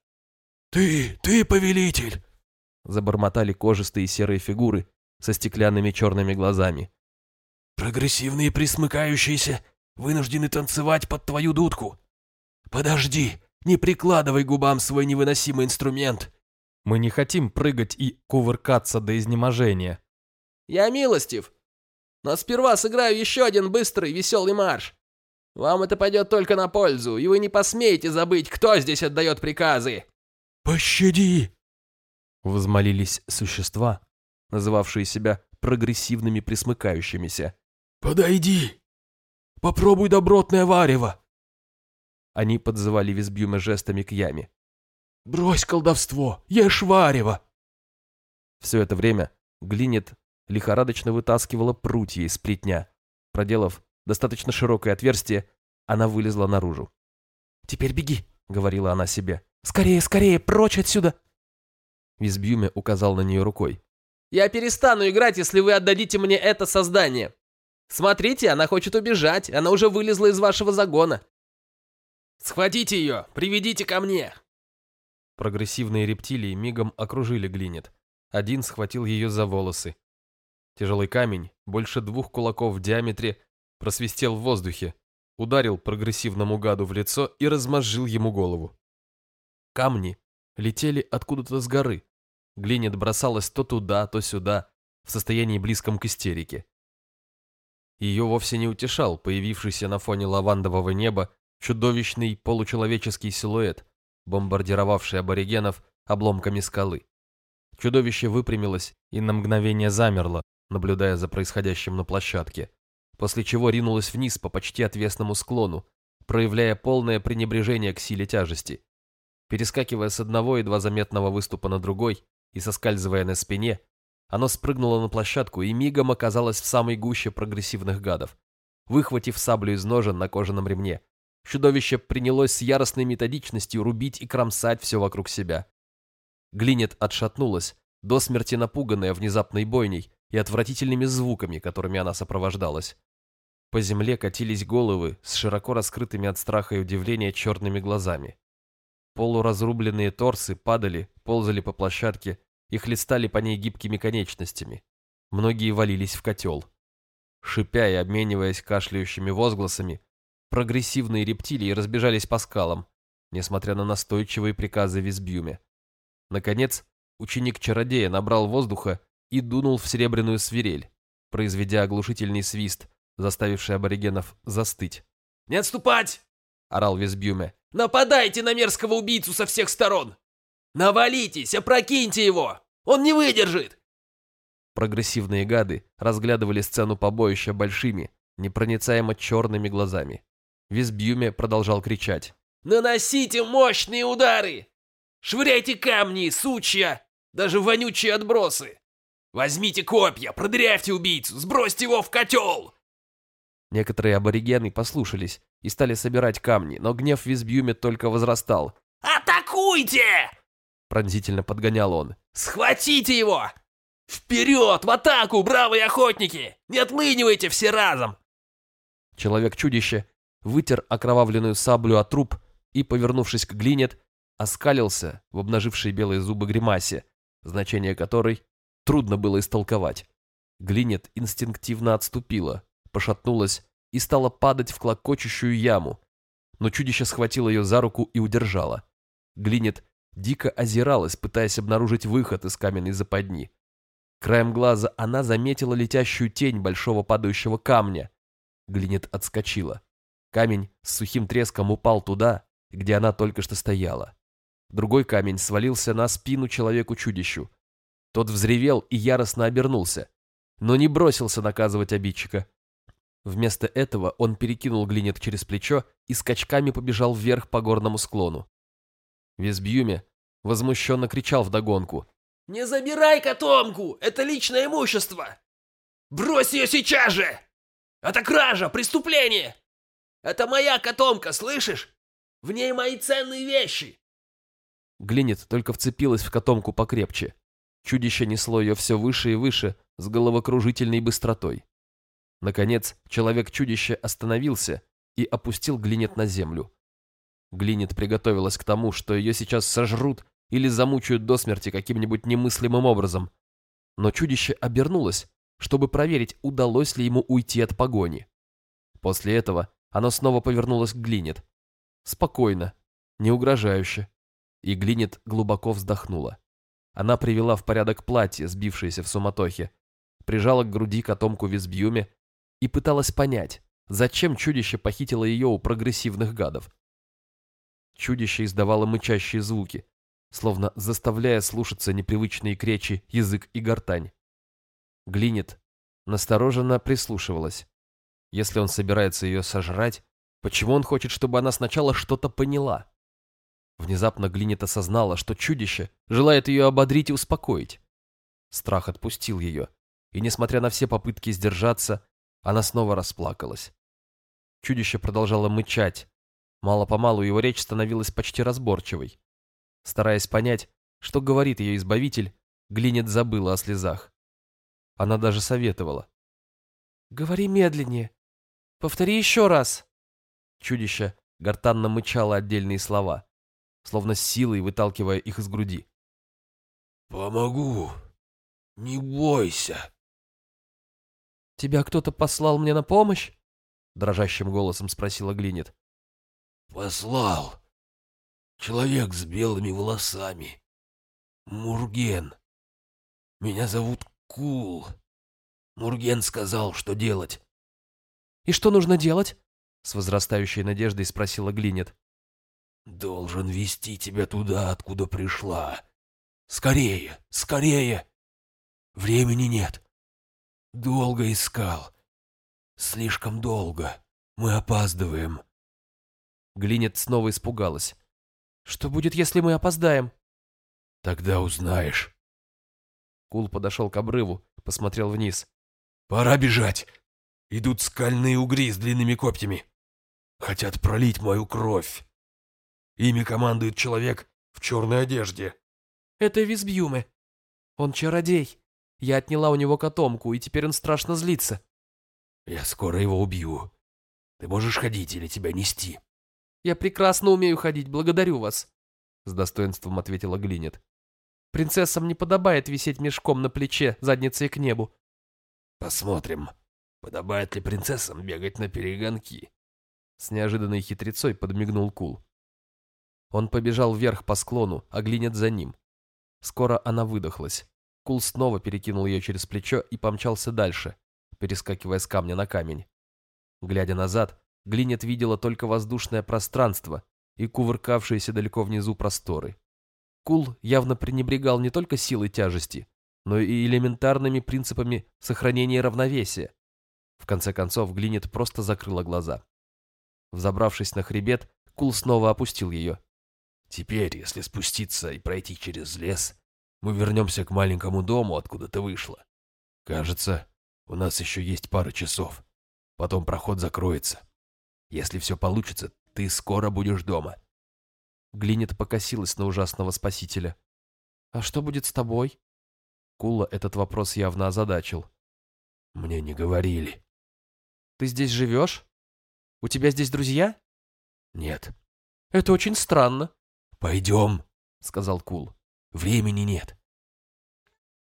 «Ты, ты повелитель!» Забормотали кожистые серые фигуры со стеклянными черными глазами. «Прогрессивные присмыкающиеся вынуждены танцевать под твою дудку. Подожди, не прикладывай губам свой невыносимый инструмент. Мы не хотим прыгать и кувыркаться до изнеможения. Я милостив, но сперва сыграю еще один быстрый веселый марш. Вам это пойдет только на пользу, и вы не посмеете забыть, кто здесь отдает приказы. Пощади! Возмолились существа, называвшие себя прогрессивными присмыкающимися. Подойди! Попробуй добротное варево! Они подзывали Визбьюма жестами к яме. «Брось колдовство! Ешь варево!» Все это время Глинет лихорадочно вытаскивала прутья из плетня. Проделав достаточно широкое отверстие, она вылезла наружу. «Теперь беги», — говорила она себе. «Скорее, скорее, прочь отсюда!» Визбьюме указал на нее рукой. «Я перестану играть, если вы отдадите мне это создание. Смотрите, она хочет убежать, она уже вылезла из вашего загона. Схватите ее, приведите ко мне!» Прогрессивные рептилии мигом окружили Глинет. Один схватил ее за волосы. Тяжелый камень, больше двух кулаков в диаметре, просвистел в воздухе, ударил прогрессивному гаду в лицо и размозжил ему голову. Камни летели откуда-то с горы. Глинет бросалась то туда, то сюда, в состоянии близком к истерике. Ее вовсе не утешал появившийся на фоне лавандового неба чудовищный получеловеческий силуэт, бомбардировавший аборигенов обломками скалы. Чудовище выпрямилось и на мгновение замерло, наблюдая за происходящим на площадке, после чего ринулось вниз по почти отвесному склону, проявляя полное пренебрежение к силе тяжести. Перескакивая с одного едва заметного выступа на другой и соскальзывая на спине, оно спрыгнуло на площадку и мигом оказалось в самой гуще прогрессивных гадов. Выхватив саблю из ножен на кожаном ремне, чудовище принялось с яростной методичностью рубить и кромсать все вокруг себя. Глинет отшатнулась, до смерти напуганная внезапной бойней и отвратительными звуками, которыми она сопровождалась. По земле катились головы с широко раскрытыми от страха и удивления черными глазами. Полуразрубленные торсы падали, ползали по площадке и хлестали по ней гибкими конечностями. Многие валились в котел. Шипя и обмениваясь кашляющими возгласами, прогрессивные рептилии разбежались по скалам, несмотря на настойчивые приказы Визбюме. Наконец, ученик-чародея набрал воздуха и дунул в серебряную свирель, произведя оглушительный свист, заставивший аборигенов застыть. «Не отступать!» — орал Визбюме. «Нападайте на мерзкого убийцу со всех сторон! Навалитесь, опрокиньте его! Он не выдержит!» Прогрессивные гады разглядывали сцену побоища большими, непроницаемо черными глазами. Визбьюме продолжал кричать. «Наносите мощные удары! Швыряйте камни, сучья, даже вонючие отбросы! Возьмите копья, продырявьте убийцу, сбросьте его в котел!» Некоторые аборигены послушались и стали собирать камни, но гнев Визбьюме только возрастал. «Атакуйте!» Пронзительно подгонял он. «Схватите его! Вперед, в атаку, бравые охотники! Не отлынивайте все разом!» Человек-чудище вытер окровавленную саблю от труп и, повернувшись к глинет, оскалился в обнажившей белые зубы гримасе, значение которой трудно было истолковать. Глинет инстинктивно отступила, пошатнулась и стала падать в клокочущую яму, но чудище схватило ее за руку и удержало. Глинет дико озиралась, пытаясь обнаружить выход из каменной западни. Краем глаза она заметила летящую тень большого падающего камня. Глинет отскочила. Камень с сухим треском упал туда, где она только что стояла. Другой камень свалился на спину человеку-чудищу. Тот взревел и яростно обернулся, но не бросился наказывать обидчика. Вместо этого он перекинул глинет через плечо и скачками побежал вверх по горному склону. Весбьюме возмущенно кричал вдогонку. «Не забирай котомку! Это личное имущество! Брось ее сейчас же! Это кража, преступление! Это моя котомка, слышишь? В ней мои ценные вещи!» Глинет только вцепилась в котомку покрепче. Чудище несло ее все выше и выше с головокружительной быстротой. Наконец, человек-чудище остановился и опустил Глинет на землю. Глинет приготовилась к тому, что ее сейчас сожрут или замучают до смерти каким-нибудь немыслимым образом. Но чудище обернулось, чтобы проверить, удалось ли ему уйти от погони. После этого оно снова повернулось к Глинет. Спокойно, не угрожающе. И Глинет глубоко вздохнула. Она привела в порядок платье, сбившееся в суматохе, прижала к груди котомку Визбьюме и пыталась понять, зачем чудище похитило ее у прогрессивных гадов. Чудище издавало мычащие звуки, словно заставляя слушаться непривычные кречи, язык и гортань. Глинет настороженно прислушивалась. Если он собирается ее сожрать, почему он хочет, чтобы она сначала что-то поняла? Внезапно Глинет осознала, что чудище желает ее ободрить и успокоить. Страх отпустил ее, и, несмотря на все попытки сдержаться, она снова расплакалась. Чудище продолжало мычать, Мало-помалу его речь становилась почти разборчивой. Стараясь понять, что говорит ее избавитель, Глинет забыла о слезах. Она даже советовала. «Говори медленнее. Повтори еще раз». Чудище гортанно мычало отдельные слова, словно с силой выталкивая их из груди. «Помогу. Не бойся». «Тебя кто-то послал мне на помощь?» Дрожащим голосом спросила Глинет. Послал. Человек с белыми волосами. Мурген. Меня зовут Кул. Мурген сказал, что делать. И что нужно делать? С возрастающей надеждой спросила Глинет. Должен вести тебя туда, откуда пришла. Скорее, скорее. Времени нет. Долго искал. Слишком долго. Мы опаздываем. Глинет снова испугалась. «Что будет, если мы опоздаем?» «Тогда узнаешь». Кул подошел к обрыву, посмотрел вниз. «Пора бежать. Идут скальные угри с длинными копьями. Хотят пролить мою кровь. Ими командует человек в черной одежде». «Это Визбьюме. Он чародей. Я отняла у него котомку, и теперь он страшно злится». «Я скоро его убью. Ты можешь ходить или тебя нести?» «Я прекрасно умею ходить, благодарю вас», — с достоинством ответила Глинет. «Принцессам не подобает висеть мешком на плече, задницей к небу». «Посмотрим, подобает ли принцессам бегать на перегонки». С неожиданной хитрецой подмигнул Кул. Он побежал вверх по склону, а Глинет за ним. Скоро она выдохлась. Кул снова перекинул ее через плечо и помчался дальше, перескакивая с камня на камень. Глядя назад, Глинет видела только воздушное пространство и кувыркавшиеся далеко внизу просторы. Кул явно пренебрегал не только силой тяжести, но и элементарными принципами сохранения равновесия. В конце концов, Глинет просто закрыла глаза. Взобравшись на хребет, Кул снова опустил ее. «Теперь, если спуститься и пройти через лес, мы вернемся к маленькому дому, откуда ты вышла. Кажется, у нас еще есть пара часов. Потом проход закроется. Если все получится, ты скоро будешь дома». Глинет покосилась на ужасного спасителя. «А что будет с тобой?» Кула этот вопрос явно озадачил. «Мне не говорили». «Ты здесь живешь? У тебя здесь друзья?» «Нет». «Это очень странно». «Пойдем», — сказал Кул. «Времени нет».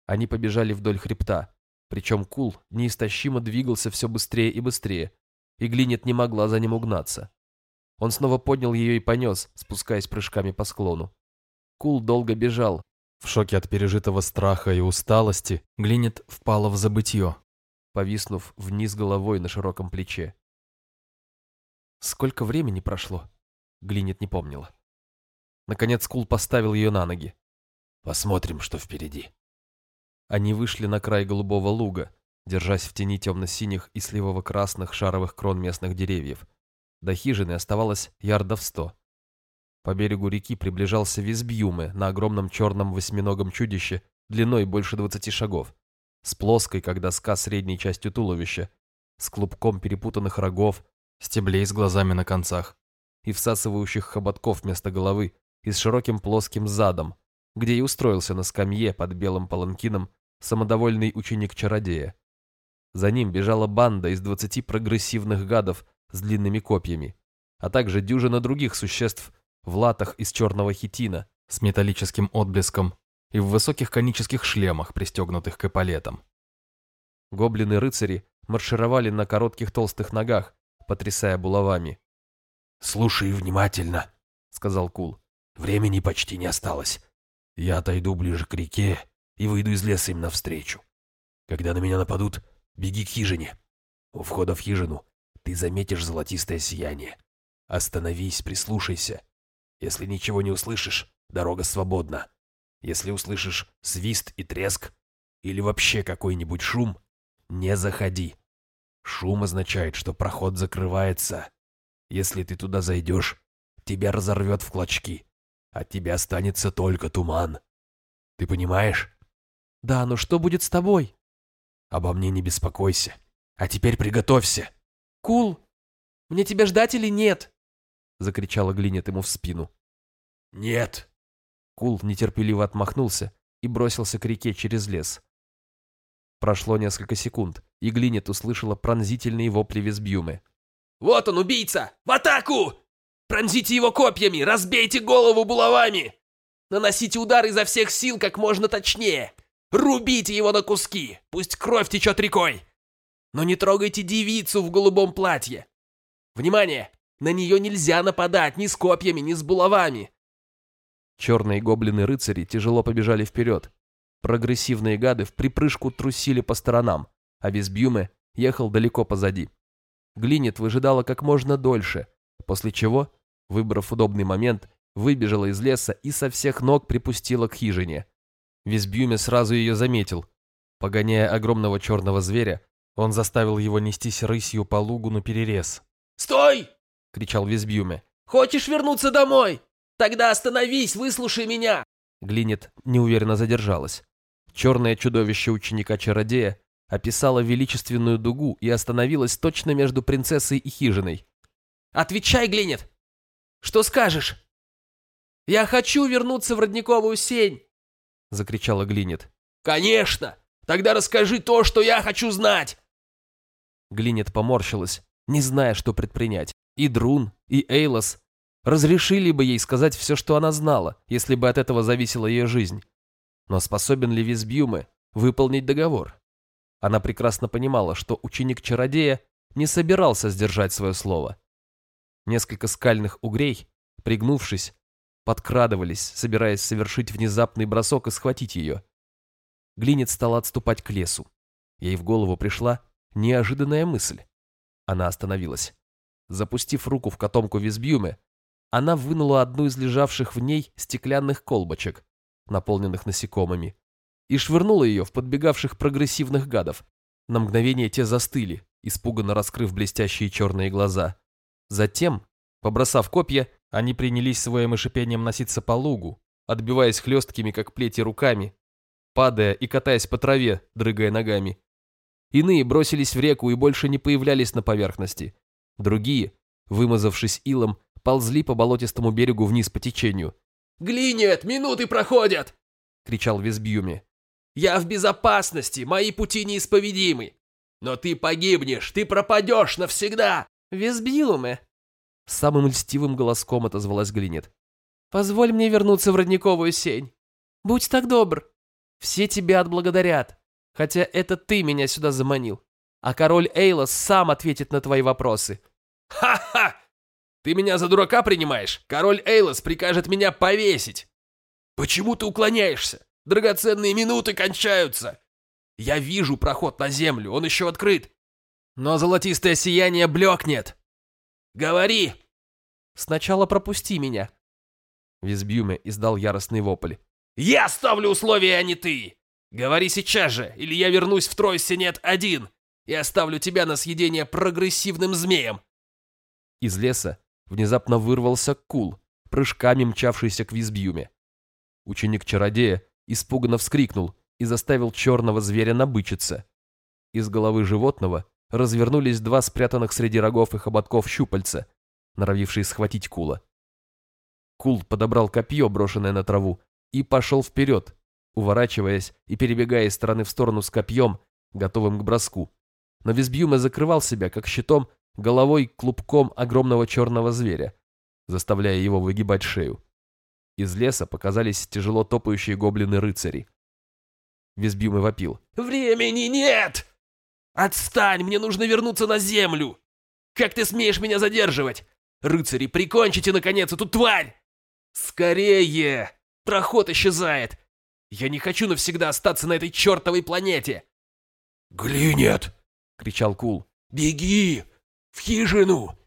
Они побежали вдоль хребта, причем Кул неистощимо двигался все быстрее и быстрее, и Глинет не могла за ним угнаться. Он снова поднял ее и понес, спускаясь прыжками по склону. Кул долго бежал. В шоке от пережитого страха и усталости Глинет впала в забытье, повиснув вниз головой на широком плече. Сколько времени прошло? Глинет не помнила. Наконец Кул поставил ее на ноги. «Посмотрим, что впереди». Они вышли на край голубого луга, держась в тени темно-синих и сливово-красных шаровых крон местных деревьев. До хижины оставалось ярдов сто. По берегу реки приближался Визбьюме на огромном черном восьминогом чудище длиной больше двадцати шагов, с плоской, как доска, средней частью туловища, с клубком перепутанных рогов, стеблей с глазами на концах и всасывающих хоботков вместо головы и с широким плоским задом, где и устроился на скамье под белым паланкином самодовольный ученик-чародея. За ним бежала банда из двадцати прогрессивных гадов с длинными копьями, а также дюжина других существ в латах из черного хитина с металлическим отблеском и в высоких конических шлемах, пристегнутых к эполетам. Гоблины-рыцари маршировали на коротких толстых ногах, потрясая булавами. «Слушай внимательно», — сказал Кул. «Времени почти не осталось. Я отойду ближе к реке и выйду из леса им навстречу. Когда на меня нападут, беги к хижине. У входа в хижину ты заметишь золотистое сияние. Остановись, прислушайся. Если ничего не услышишь, дорога свободна. Если услышишь свист и треск, или вообще какой-нибудь шум, не заходи. Шум означает, что проход закрывается. Если ты туда зайдешь, тебя разорвет в клочки. От тебя останется только туман. Ты понимаешь? Да, но что будет с тобой? Обо мне не беспокойся. А теперь приготовься. Кул, мне тебя ждать или нет? Закричала Глинет ему в спину. Нет. Кул нетерпеливо отмахнулся и бросился к реке через лес. Прошло несколько секунд, и Глинет услышала пронзительные вопли Визбьюмы. «Вот он, убийца! В атаку! Пронзите его копьями, разбейте голову булавами! Наносите удар изо всех сил как можно точнее! Рубите его на куски, пусть кровь течет рекой! Но не трогайте девицу в голубом платье! Внимание! На нее нельзя нападать ни с копьями, ни с булавами!» Черные гоблины-рыцари тяжело побежали вперед. Прогрессивные гады в припрыжку трусили по сторонам, а Визбьюме ехал далеко позади. Глинет выжидала как можно дольше, после чего, выбрав удобный момент, выбежала из леса и со всех ног припустила к хижине. Визбьюме сразу ее заметил. Погоняя огромного черного зверя, он заставил его нестись рысью по лугу на перерез. «Стой!» — кричал Визбьюме. «Хочешь вернуться домой? Тогда остановись, выслушай меня!» Глинет неуверенно задержалась. Черное чудовище ученика-чародея описало величественную дугу и остановилась точно между принцессой и хижиной. «Отвечай, Глинет! Что скажешь?» «Я хочу вернуться в родниковую сень!» — закричала Глинет. «Конечно! Тогда расскажи то, что я хочу знать!» Глинет поморщилась, не зная, что предпринять. И Друн, и Эйлос разрешили бы ей сказать все, что она знала, если бы от этого зависела ее жизнь. Но способен ли Визбьюме выполнить договор? Она прекрасно понимала, что ученик-чародея не собирался сдержать свое слово. Несколько скальных угрей, пригнувшись, подкрадывались, собираясь совершить внезапный бросок и схватить ее. Глинец стала отступать к лесу. Ей в голову пришла неожиданная мысль. Она остановилась. Запустив руку в котомку Визбьюме, она вынула одну из лежавших в ней стеклянных колбочек, наполненных насекомыми, и швырнула ее в подбегавших прогрессивных гадов. На мгновение те застыли, испуганно раскрыв блестящие черные глаза. Затем, побросав копья, они принялись своим шипением носиться по лугу, отбиваясь хлесткими, как плети, руками, падая и катаясь по траве, дрыгая ногами. Иные бросились в реку и больше не появлялись на поверхности. Другие, вымазавшись илом, ползли по болотистому берегу вниз по течению. «Глинет, минуты проходят!» — кричал Визбьюми. «Я в безопасности, мои пути неисповедимы. Но ты погибнешь, ты пропадешь навсегда!» «Визбьюме!» — самым льстивым голоском отозвалась Глинет. «Позволь мне вернуться в родниковую сень. Будь так добр. Все тебя отблагодарят, хотя это ты меня сюда заманил. А король Эйлос сам ответит на твои вопросы». «Ха-ха! Ты меня за дурака принимаешь? Король Эйлос прикажет меня повесить!» «Почему ты уклоняешься? Драгоценные минуты кончаются!» «Я вижу проход на землю, он еще открыт!» «Но золотистое сияние блекнет!» «Говори!» «Сначала пропусти меня!» Визбюме издал яростный вопль. «Я ставлю условия, а не ты! Говори сейчас же, или я вернусь в Тройсенет один и оставлю тебя на съедение прогрессивным змеем!» Из леса внезапно вырвался кул, прыжками мчавшийся к Визбьюме. Ученик-чародея испуганно вскрикнул и заставил черного зверя набычиться. Из головы животного развернулись два спрятанных среди рогов и хоботков щупальца, норовившие схватить кула. Кул подобрал копье, брошенное на траву, и пошел вперед, уворачиваясь и перебегая из стороны в сторону с копьем, готовым к броску. Но Визбьюме закрывал себя, как щитом, головой клубком огромного черного зверя, заставляя его выгибать шею. Из леса показались тяжело топающие гоблины-рыцари. Визбюм и вопил. «Времени нет! Отстань, мне нужно вернуться на землю! Как ты смеешь меня задерживать? Рыцари, прикончите, наконец, эту тварь! Скорее! Проход исчезает! Я не хочу навсегда остаться на этой чертовой планете!» «Глинет!» — кричал Кул. «Беги! В хижину!»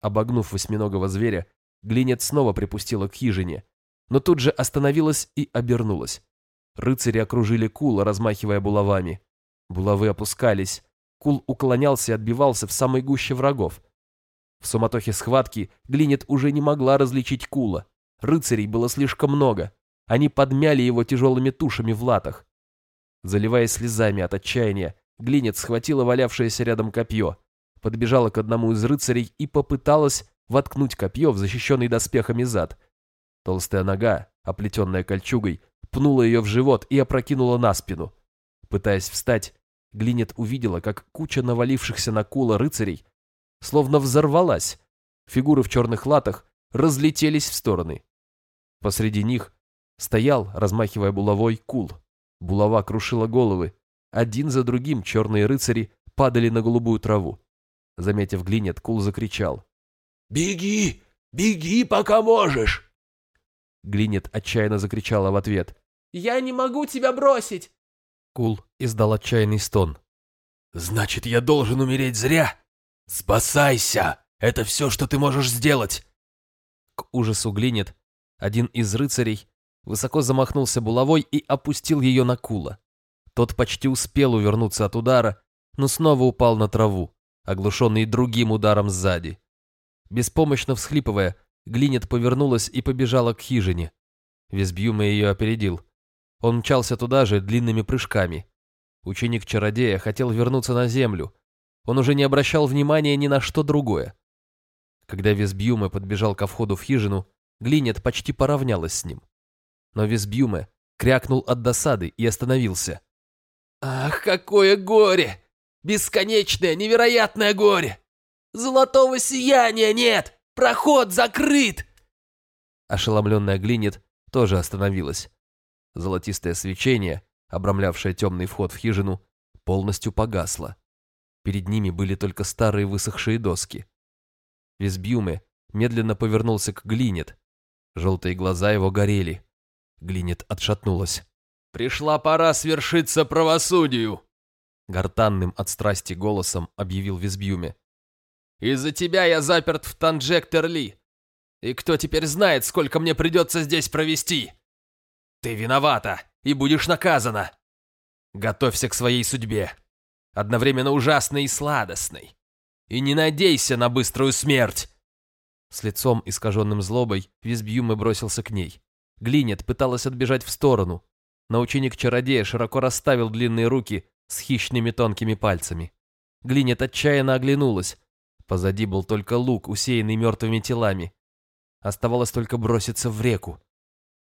Обогнув восьминогого зверя, Глинет снова припустила к хижине, но тут же остановилась и обернулась. Рыцари окружили Кула, размахивая булавами. Булавы опускались. Кул уклонялся и отбивался в самой гуще врагов. В суматохе схватки Глинет уже не могла различить Кула. Рыцарей было слишком много. Они подмяли его тяжелыми тушами в латах. Заливаясь слезами от отчаяния, Глинет схватила валявшееся рядом копье, подбежала к одному из рыцарей и попыталась воткнуть копье в защищенный доспехами зад. Толстая нога, оплетенная кольчугой, пнула ее в живот и опрокинула на спину. Пытаясь встать, Глинет увидела, как куча навалившихся на кула рыцарей словно взорвалась. Фигуры в черных латах разлетелись в стороны. Посреди них стоял, размахивая булавой, кул. Булава крушила головы. Один за другим черные рыцари падали на голубую траву. Заметив Глинет, кул закричал. «Беги! Беги, пока можешь!» Глинет отчаянно закричала в ответ. «Я не могу тебя бросить!» Кул издал отчаянный стон. «Значит, я должен умереть зря? Спасайся! Это все, что ты можешь сделать!» К ужасу Глинет один из рыцарей высоко замахнулся булавой и опустил ее на Кула. Тот почти успел увернуться от удара, но снова упал на траву, оглушенный другим ударом сзади. Беспомощно всхлипывая, Глинет повернулась и побежала к хижине. Визбьюма ее опередил. Он мчался туда же длинными прыжками. Ученик-чародея хотел вернуться на землю. Он уже не обращал внимания ни на что другое. Когда Визбьюме подбежал ко входу в хижину, Глинет почти поравнялась с ним. Но Визбьюме крякнул от досады и остановился. «Ах, какое горе! Бесконечное, невероятное горе! Золотого сияния нет! Проход закрыт!» Ошеломленная Глинет тоже остановилась. Золотистое свечение, обрамлявшее темный вход в хижину, полностью погасло. Перед ними были только старые высохшие доски. Визбьюме медленно повернулся к Глинет. Желтые глаза его горели. Глинет отшатнулась. «Пришла пора свершиться правосудию!» Гортанным от страсти голосом объявил Визбьюме. Из-за тебя я заперт в Танджек-Терли. И кто теперь знает, сколько мне придется здесь провести? Ты виновата и будешь наказана. Готовься к своей судьбе, одновременно ужасной и сладостной. И не надейся на быструю смерть. С лицом, искаженным злобой, Визбьюме бросился к ней. Глинет пыталась отбежать в сторону, но ученик-чародея широко расставил длинные руки с хищными тонкими пальцами. Глинет отчаянно оглянулась. Позади был только луг, усеянный мертвыми телами. Оставалось только броситься в реку.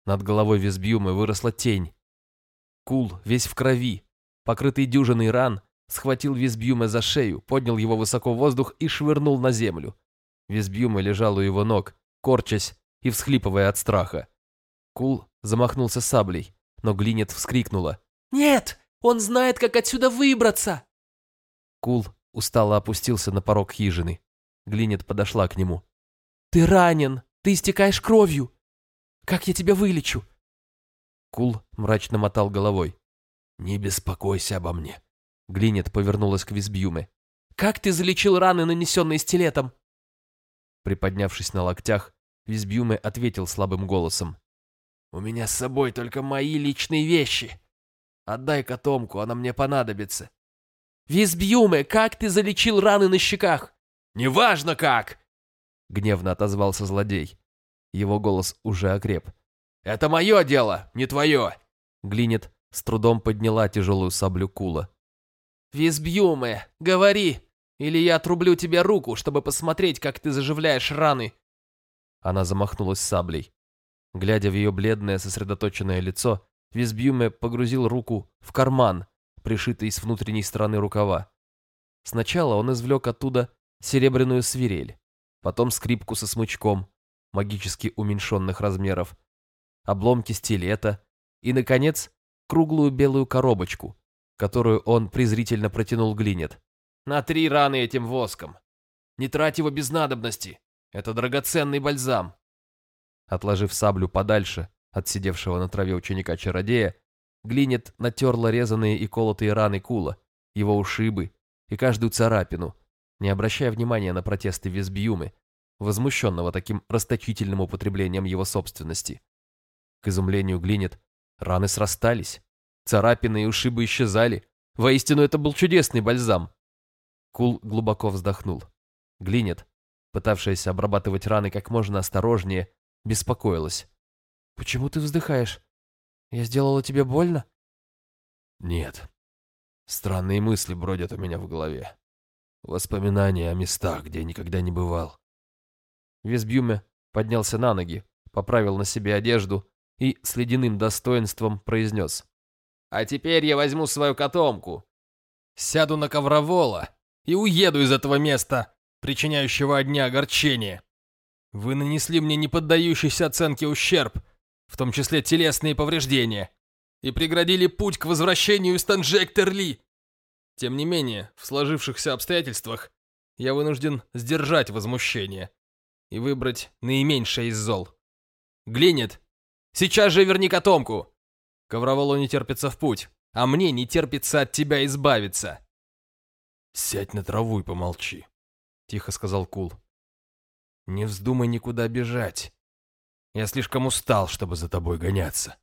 Над головой Визбьюмы выросла тень. Кул, весь в крови, покрытый дюжиной ран, схватил Визбьюме за шею, поднял его высоко в воздух и швырнул на землю. Визбьюме лежал у его ног, корчась и всхлипывая от страха. Кул замахнулся саблей, но Глинет вскрикнула. «Нет! Он знает, как отсюда выбраться!» Кул устало опустился на порог хижины. Глинет подошла к нему. «Ты ранен! Ты истекаешь кровью! Как я тебя вылечу?» Кул мрачно мотал головой. «Не беспокойся обо мне». Глинет повернулась к Визбьюме. «Как ты залечил раны, нанесенные стилетом?» Приподнявшись на локтях, Визбьюме ответил слабым голосом. «У меня с собой только мои личные вещи. Отдай котомку, она мне понадобится». «Визбьюме, как ты залечил раны на щеках?» «Неважно как!» Гневно отозвался злодей. Его голос уже окреп. «Это мое дело, не твое!» Глинет с трудом подняла тяжелую саблю Кула. «Визбьюме, говори, или я отрублю тебе руку, чтобы посмотреть, как ты заживляешь раны!» Она замахнулась саблей. Глядя в ее бледное, сосредоточенное лицо, Визбьюме погрузил руку в карман, пришитый с внутренней стороны рукава. Сначала он извлек оттуда серебряную свирель, потом скрипку со смычком, магически уменьшенных размеров, обломки стилета и, наконец, круглую белую коробочку, которую он презрительно протянул глинет. «На три раны этим воском. Не трать его без надобности. Это драгоценный бальзам». Отложив саблю подальше от сидевшего на траве ученика-чародея, Глинет натерла резанные и колотые раны Кула, его ушибы и каждую царапину, не обращая внимания на протесты Визбьюмы, возмущенного таким расточительным употреблением его собственности. К изумлению Глинет, раны срастались, царапины и ушибы исчезали. Воистину, это был чудесный бальзам. Кул глубоко вздохнул. Глинет, пытавшаяся обрабатывать раны как можно осторожнее, беспокоилась. «Почему ты вздыхаешь? Я сделала тебе больно?» «Нет. Странные мысли бродят у меня в голове. Воспоминания о местах, где я никогда не бывал. Весбюме поднялся на ноги, поправил на себе одежду и с ледяным достоинством произнес. «А теперь я возьму свою котомку, сяду на ковровола и уеду из этого места, причиняющего одни огорчения. Вы нанесли мне неподдающийся оценке ущерб, в том числе телесные повреждения, и преградили путь к возвращению из Танжектер-Ли. Тем не менее, в сложившихся обстоятельствах я вынужден сдержать возмущение и выбрать наименьшее из зол. Глинет, сейчас же верни котомку. Ковроволу не терпится в путь, а мне не терпится от тебя избавиться. Сядь на траву и помолчи, тихо сказал Кул. Не вздумай никуда бежать. Я слишком устал, чтобы за тобой гоняться.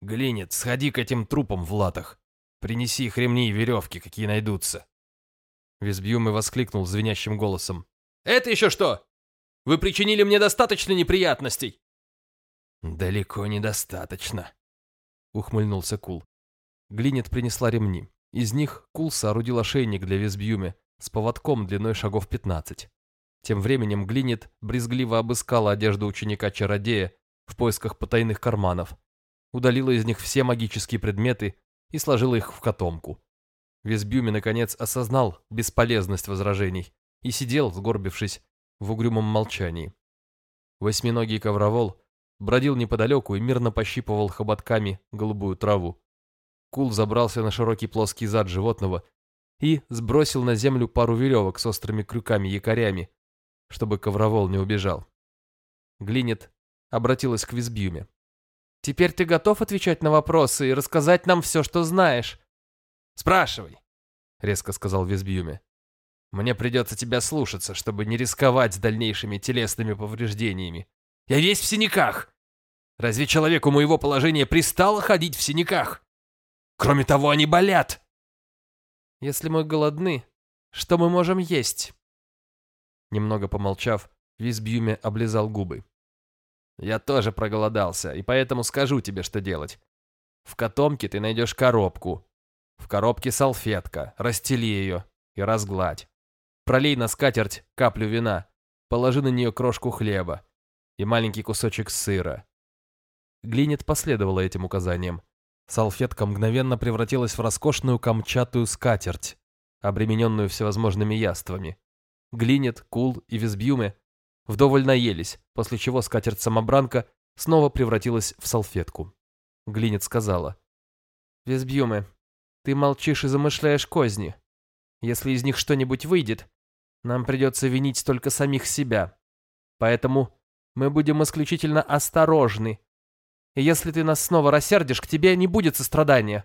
Глинет, сходи к этим трупам в латах. Принеси их ремни и веревки, какие найдутся. Визбьюме воскликнул звенящим голосом. «Это еще что? Вы причинили мне достаточно неприятностей!» «Далеко недостаточно», — ухмыльнулся Кул. Глинет принесла ремни. Из них Кул соорудил ошейник для Визбьюме с поводком длиной шагов 15. Тем временем Глинет брезгливо обыскала одежду ученика-чародея в поисках потайных карманов, удалила из них все магические предметы и сложила их в котомку. Визбюми, наконец, осознал бесполезность возражений и сидел, сгорбившись, в угрюмом молчании. Восьминогий ковровол бродил неподалеку и мирно пощипывал хоботками голубую траву. Кул забрался на широкий плоский зад животного и сбросил на землю пару веревок с острыми крюками-якорями, чтобы ковровол не убежал. Глинет обратилась к Визбьюме. «Теперь ты готов отвечать на вопросы и рассказать нам все, что знаешь?» «Спрашивай», — резко сказал Визбьюме. «Мне придется тебя слушаться, чтобы не рисковать дальнейшими телесными повреждениями. Я весь в синяках. Разве человеку моего положения пристало ходить в синяках? Кроме того, они болят. Если мы голодны, что мы можем есть? Немного помолчав, Визбьюме облизал губы. Я тоже проголодался, и поэтому скажу тебе, что делать. В котомке ты найдешь коробку. В коробке салфетка, расстели ее и разгладь. Пролей на скатерть каплю вина, положи на нее крошку хлеба и маленький кусочек сыра. Глинет последовала этим указаниям. Салфетка мгновенно превратилась в роскошную камчатую скатерть, обремененную всевозможными яствами. Глинет, Кул и Визбьюме вдоволь наелись, после чего скатерть-самобранка снова превратилась в салфетку. Глинет сказала. «Визбьюме, ты молчишь и замышляешь козни. Если из них что-нибудь выйдет, нам придется винить только самих себя. Поэтому мы будем исключительно осторожны. И если ты нас снова рассердишь, к тебе не будет сострадания».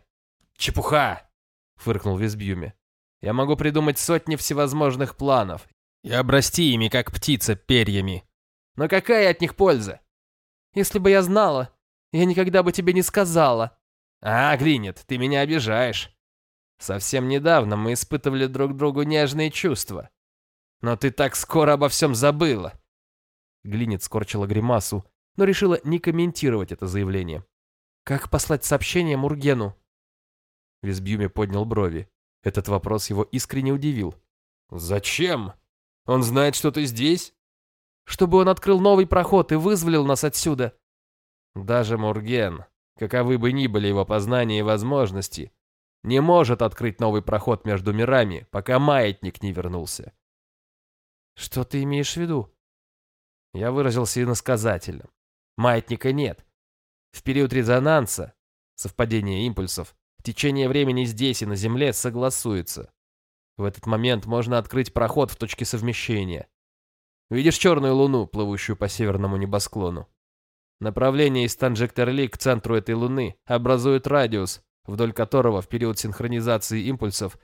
«Чепуха!» — фыркнул Визбьюме. «Я могу придумать сотни всевозможных планов и обрасти ими, как птица, перьями. Но какая от них польза?» «Если бы я знала, я никогда бы тебе не сказала». «А, Глинет, ты меня обижаешь. Совсем недавно мы испытывали друг другу нежные чувства. Но ты так скоро обо всем забыла». Глинет скорчила гримасу, но решила не комментировать это заявление. «Как послать сообщение Мургену?» Визбьюми поднял брови. Этот вопрос его искренне удивил. «Зачем? Он знает, что ты здесь?» «Чтобы он открыл новый проход и вызволил нас отсюда». «Даже Мурген, каковы бы ни были его познания и возможности, не может открыть новый проход между мирами, пока маятник не вернулся». «Что ты имеешь в виду?» Я выразился иносказательно. Маятника нет. В период резонанса, совпадения импульсов, течение времени здесь и на Земле согласуется. В этот момент можно открыть проход в точке совмещения. Видишь черную луну, плывущую по северному небосклону? Направление из Танжектер-Ли к центру этой луны образует радиус, вдоль которого в период синхронизации импульсов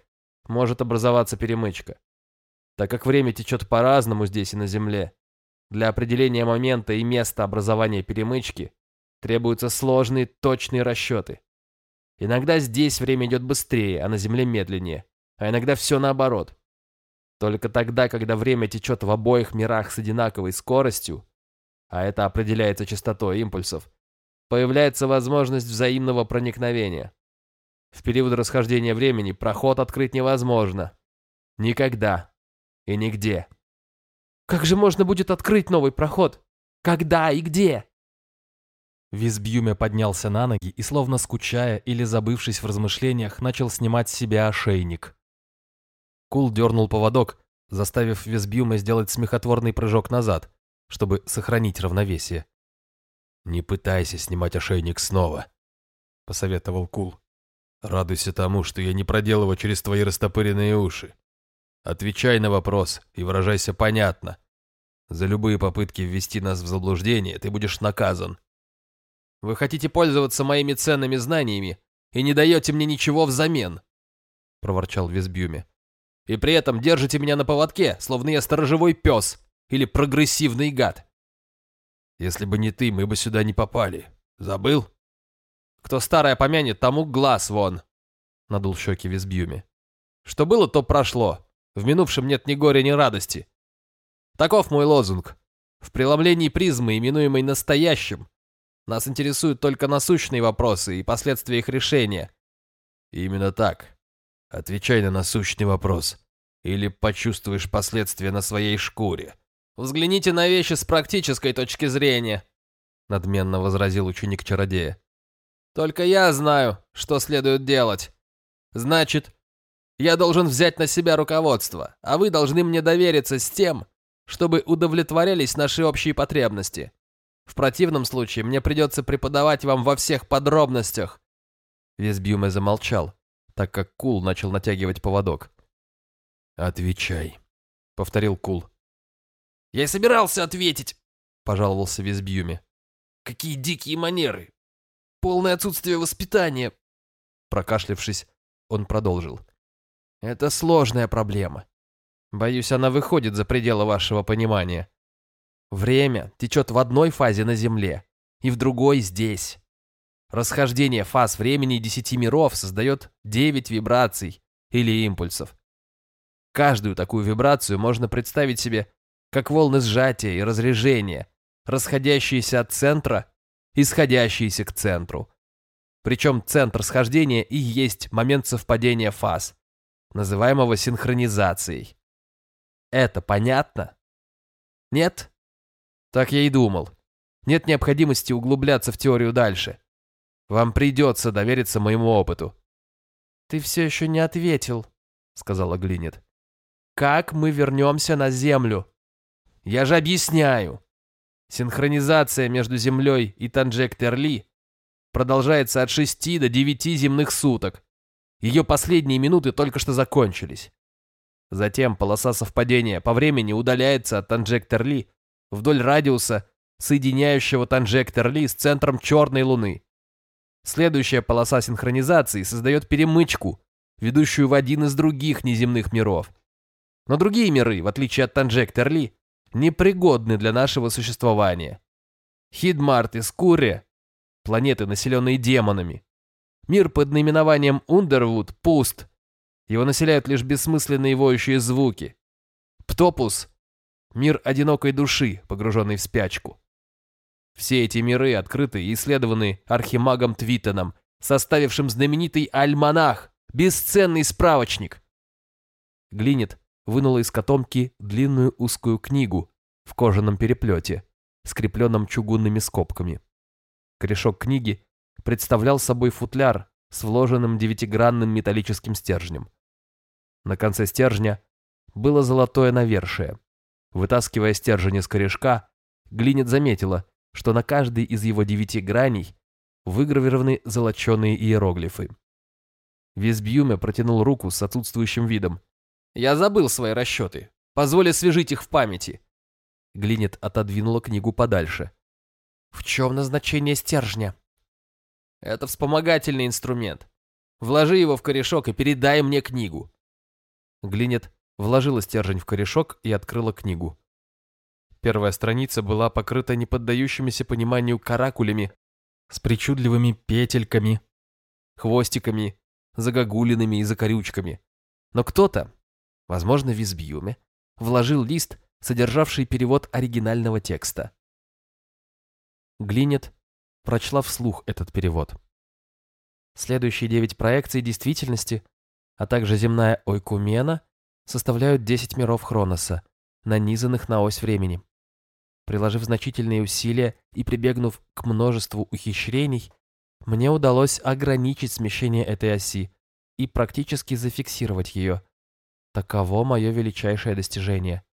может образоваться перемычка. Так как время течет по-разному здесь и на Земле, для определения момента и места образования перемычки требуются сложные точные расчеты. Иногда здесь время идет быстрее, а на Земле медленнее, а иногда все наоборот. Только тогда, когда время течет в обоих мирах с одинаковой скоростью, а это определяется частотой импульсов, появляется возможность взаимного проникновения. В период расхождения времени проход открыть невозможно. Никогда и нигде. Как же можно будет открыть новый проход? Когда и где?» Визбьюме поднялся на ноги и, словно скучая или забывшись в размышлениях, начал снимать с себя ошейник. Кул дернул поводок, заставив Визбьюме сделать смехотворный прыжок назад, чтобы сохранить равновесие. «Не пытайся снимать ошейник снова», — посоветовал Кул. «Радуйся тому, что я не проделываю через твои растопыренные уши. Отвечай на вопрос и выражайся понятно. За любые попытки ввести нас в заблуждение ты будешь наказан. Вы хотите пользоваться моими ценными знаниями и не даете мне ничего взамен, проворчал Визбюми. И при этом держите меня на поводке, словно я сторожевой пес или прогрессивный гад. Если бы не ты, мы бы сюда не попали. Забыл? Кто старое помянет, тому глаз вон, надул щеки Визбюми. Что было, то прошло. В минувшем нет ни горя, ни радости. Таков мой лозунг. В преломлении призмы, именуемой настоящим, нас интересуют только насущные вопросы и последствия их решения. Именно так. Отвечай на насущный вопрос. Или почувствуешь последствия на своей шкуре. Взгляните на вещи с практической точки зрения, надменно возразил ученик чародея. Только я знаю, что следует делать. Значит, я должен взять на себя руководство, а вы должны мне довериться с тем, чтобы удовлетворялись наши общие потребности. В противном случае мне придется преподавать вам во всех подробностях». Весбьюме замолчал, так как Кул начал натягивать поводок. «Отвечай», — повторил Кул. «Я и собирался ответить», — пожаловался Весбьюме. «Какие дикие манеры! Полное отсутствие воспитания!» Прокашлявшись, он продолжил. Это сложная проблема. Боюсь, она выходит за пределы вашего понимания. Время течет в одной фазе на Земле и в другой здесь. Расхождение фаз времени десяти миров создает девять вибраций или импульсов. Каждую такую вибрацию можно представить себе как волны сжатия и разрежения, расходящиеся от центра, исходящиеся к центру. Причем центр схождения и есть момент совпадения фаз, называемого синхронизацией. Это понятно? Нет? Так я и думал. Нет необходимости углубляться в теорию дальше. Вам придется довериться моему опыту. Ты все еще не ответил, сказала Глинет. Как мы вернемся на Землю? Я же объясняю. Синхронизация между Землей и Танджек-Терли продолжается от 6 до 9 земных суток. Ее последние минуты только что закончились. Затем полоса совпадения по времени удаляется от Танджек-Терли вдоль радиуса, соединяющего Танджек-Терли с центром Черной Луны. Следующая полоса синхронизации создает перемычку, ведущую в один из других неземных миров. Но другие миры, в отличие от Танджек-Терли, непригодны для нашего существования. Хидмарт и Скуре – планеты, населенные демонами. Мир под наименованием Ундервуд пуст. Его населяют лишь бессмысленные воющие звуки. Птопус – мир одинокой души, погруженный в спячку. Все эти миры открыты и исследованы архимагом Твиттоном, составившим знаменитый альманах, бесценный справочник. Глинет вынула из котомки длинную узкую книгу в кожаном переплете, скрепленном чугунными скобками. Корешок книги представлял собой футляр с вложенным девятигранным металлическим стержнем. На конце стержня было золотое навершие. Вытаскивая стержень из корешка, Глинет заметила, что на каждой из его девяти граней выгравированы золоченые иероглифы. Визбьюме протянул руку с отсутствующим видом. Я забыл свои расчеты. Позволь освежить их в памяти. Глинет отодвинула книгу подальше. В чем назначение стержня? Это вспомогательный инструмент. Вложи его в корешок и передай мне книгу. Глинет вложила стержень в корешок и открыла книгу. Первая страница была покрыта неподдающимися пониманию каракулями с причудливыми петельками, хвостиками, загогулинами и закорючками. Но кто-то, возможно, Визбьюме, вложил лист, содержавший перевод оригинального текста. Глинет прочла вслух этот перевод. Следующие девять проекций действительности, а также земная ойкумена, составляют десять миров Хроноса, нанизанных на ось времени. Приложив значительные усилия и прибегнув к множеству ухищрений, мне удалось ограничить смещение этой оси и практически зафиксировать ее, Таково мое величайшее достижение.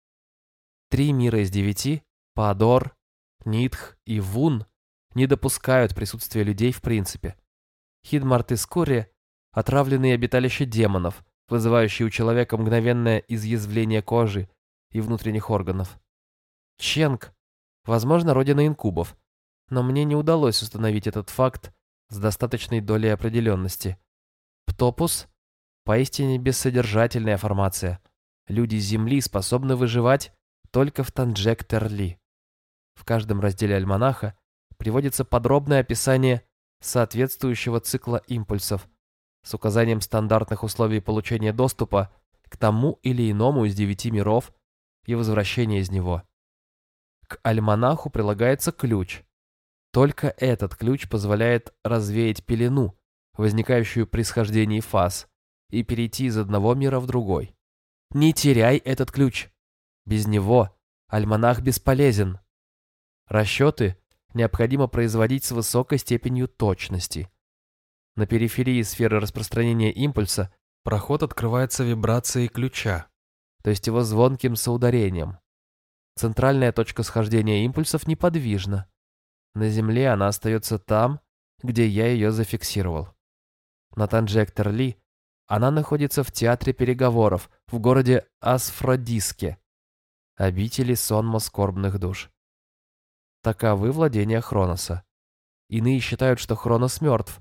Три мира из девяти, Падор, Нитх и Вун, не допускают присутствия людей в принципе. Хидмарт и Скори – отравленные обиталища демонов, вызывающие у человека мгновенное изъязвление кожи и внутренних органов. Ченг – возможно, родина инкубов, но мне не удалось установить этот факт с достаточной долей определенности. Птопус Поистине бессодержательная формация. Люди Земли способны выживать только в Танджек-Терли. В каждом разделе альманаха приводится подробное описание соответствующего цикла импульсов с указанием стандартных условий получения доступа к тому или иному из девяти миров и возвращения из него. К альманаху прилагается ключ. Только этот ключ позволяет развеять пелену, возникающую при схождении фаз, и перейти из одного мира в другой. Не теряй этот ключ. Без него альманах бесполезен. Расчеты необходимо производить с высокой степенью точности. На периферии сферы распространения импульса проход открывается вибрацией ключа, то есть его звонким соударением. Центральная точка схождения импульсов неподвижна. На Земле она остается там, где я ее зафиксировал. На Танжектор-Ли она находится в театре переговоров в городе Асфродиске, обители сонма скорбных душ. Таковы владения Хроноса. Иные считают, что Хронос мертв,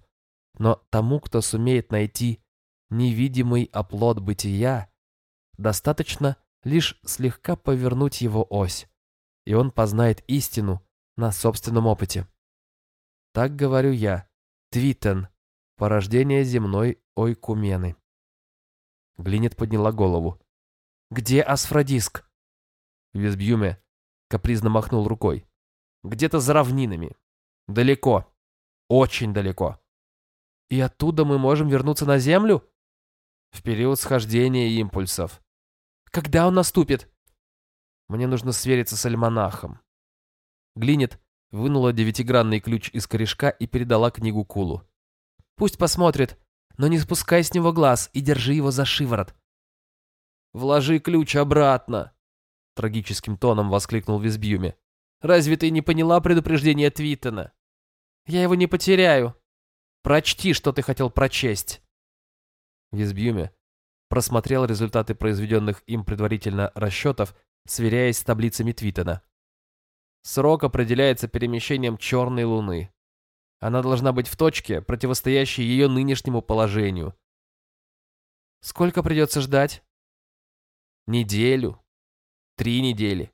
но тому, кто сумеет найти невидимый оплот бытия, достаточно лишь слегка повернуть его ось, и он познает истину на собственном опыте. Так говорю я, Твитен, порождение земной ойкумены. Глинет подняла голову. «Где Асфродиск?» Визбьюме капризно махнул рукой. «Где-то за равнинами. Далеко. Очень далеко. И оттуда мы можем вернуться на Землю?» «В период схождения импульсов». «Когда он наступит?» «Мне нужно свериться с альманахом». Глинет вынула девятигранный ключ из корешка и передала книгу Кулу. «Пусть посмотрит, но не спускай с него глаз и держи его за шиворот». «Вложи ключ обратно!» Трагическим тоном воскликнул Визбьюме. «Разве ты не поняла предупреждение Твиттена? Я его не потеряю. Прочти, что ты хотел прочесть». Визбьюме просмотрел результаты произведенных им предварительно расчетов, сверяясь с таблицами Твиттена. Срок определяется перемещением черной луны. Она должна быть в точке, противостоящей ее нынешнему положению. Сколько придется ждать? Неделю? Три недели?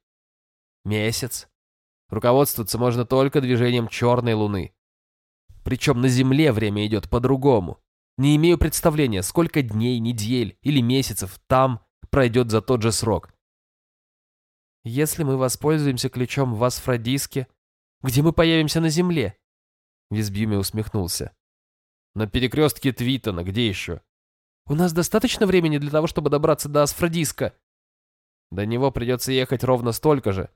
Месяц? Руководствоваться можно только движением черной луны. Причем на Земле время идет по-другому. Не имею представления, сколько дней, недель или месяцев там пройдет за тот же срок. Если мы воспользуемся ключом в Асфродиске, где мы появимся на Земле?» Визбьюми усмехнулся. «На перекрестке Твитона, где еще?» «У нас достаточно времени для того, чтобы добраться до Асфродиска?» «До него придется ехать ровно столько же,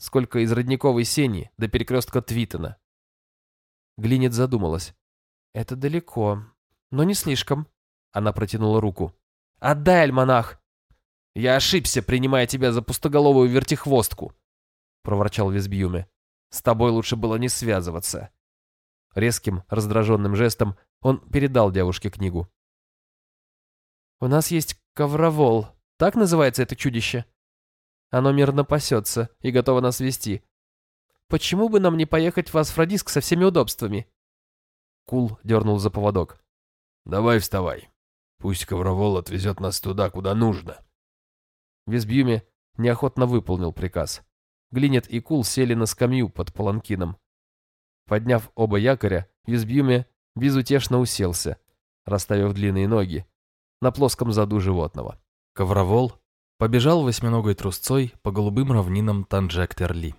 сколько из родниковой сени до перекрестка Твитона». Глинет задумалась. «Это далеко, но не слишком». Она протянула руку. «Отдай, альманах!» «Я ошибся, принимая тебя за пустоголовую вертихвостку», — проворчал Визбьюме. «С тобой лучше было не связываться». Резким, раздраженным жестом он передал девушке книгу. «У нас есть ковровол, так называется это чудище? Оно мирно пасется и готово нас вести. Почему бы нам не поехать в Асфродиск со всеми удобствами?» Кул дернул за поводок. «Давай вставай. Пусть ковровол отвезет нас туда, куда нужно». Визбьюми неохотно выполнил приказ. Глинет и Кул сели на скамью под паланкином. Подняв оба якоря, Визбьюми безутешно уселся, расставив длинные ноги, на плоском заду животного. Ковровол побежал восьминогой трусцой по голубым равнинам Танджектерли.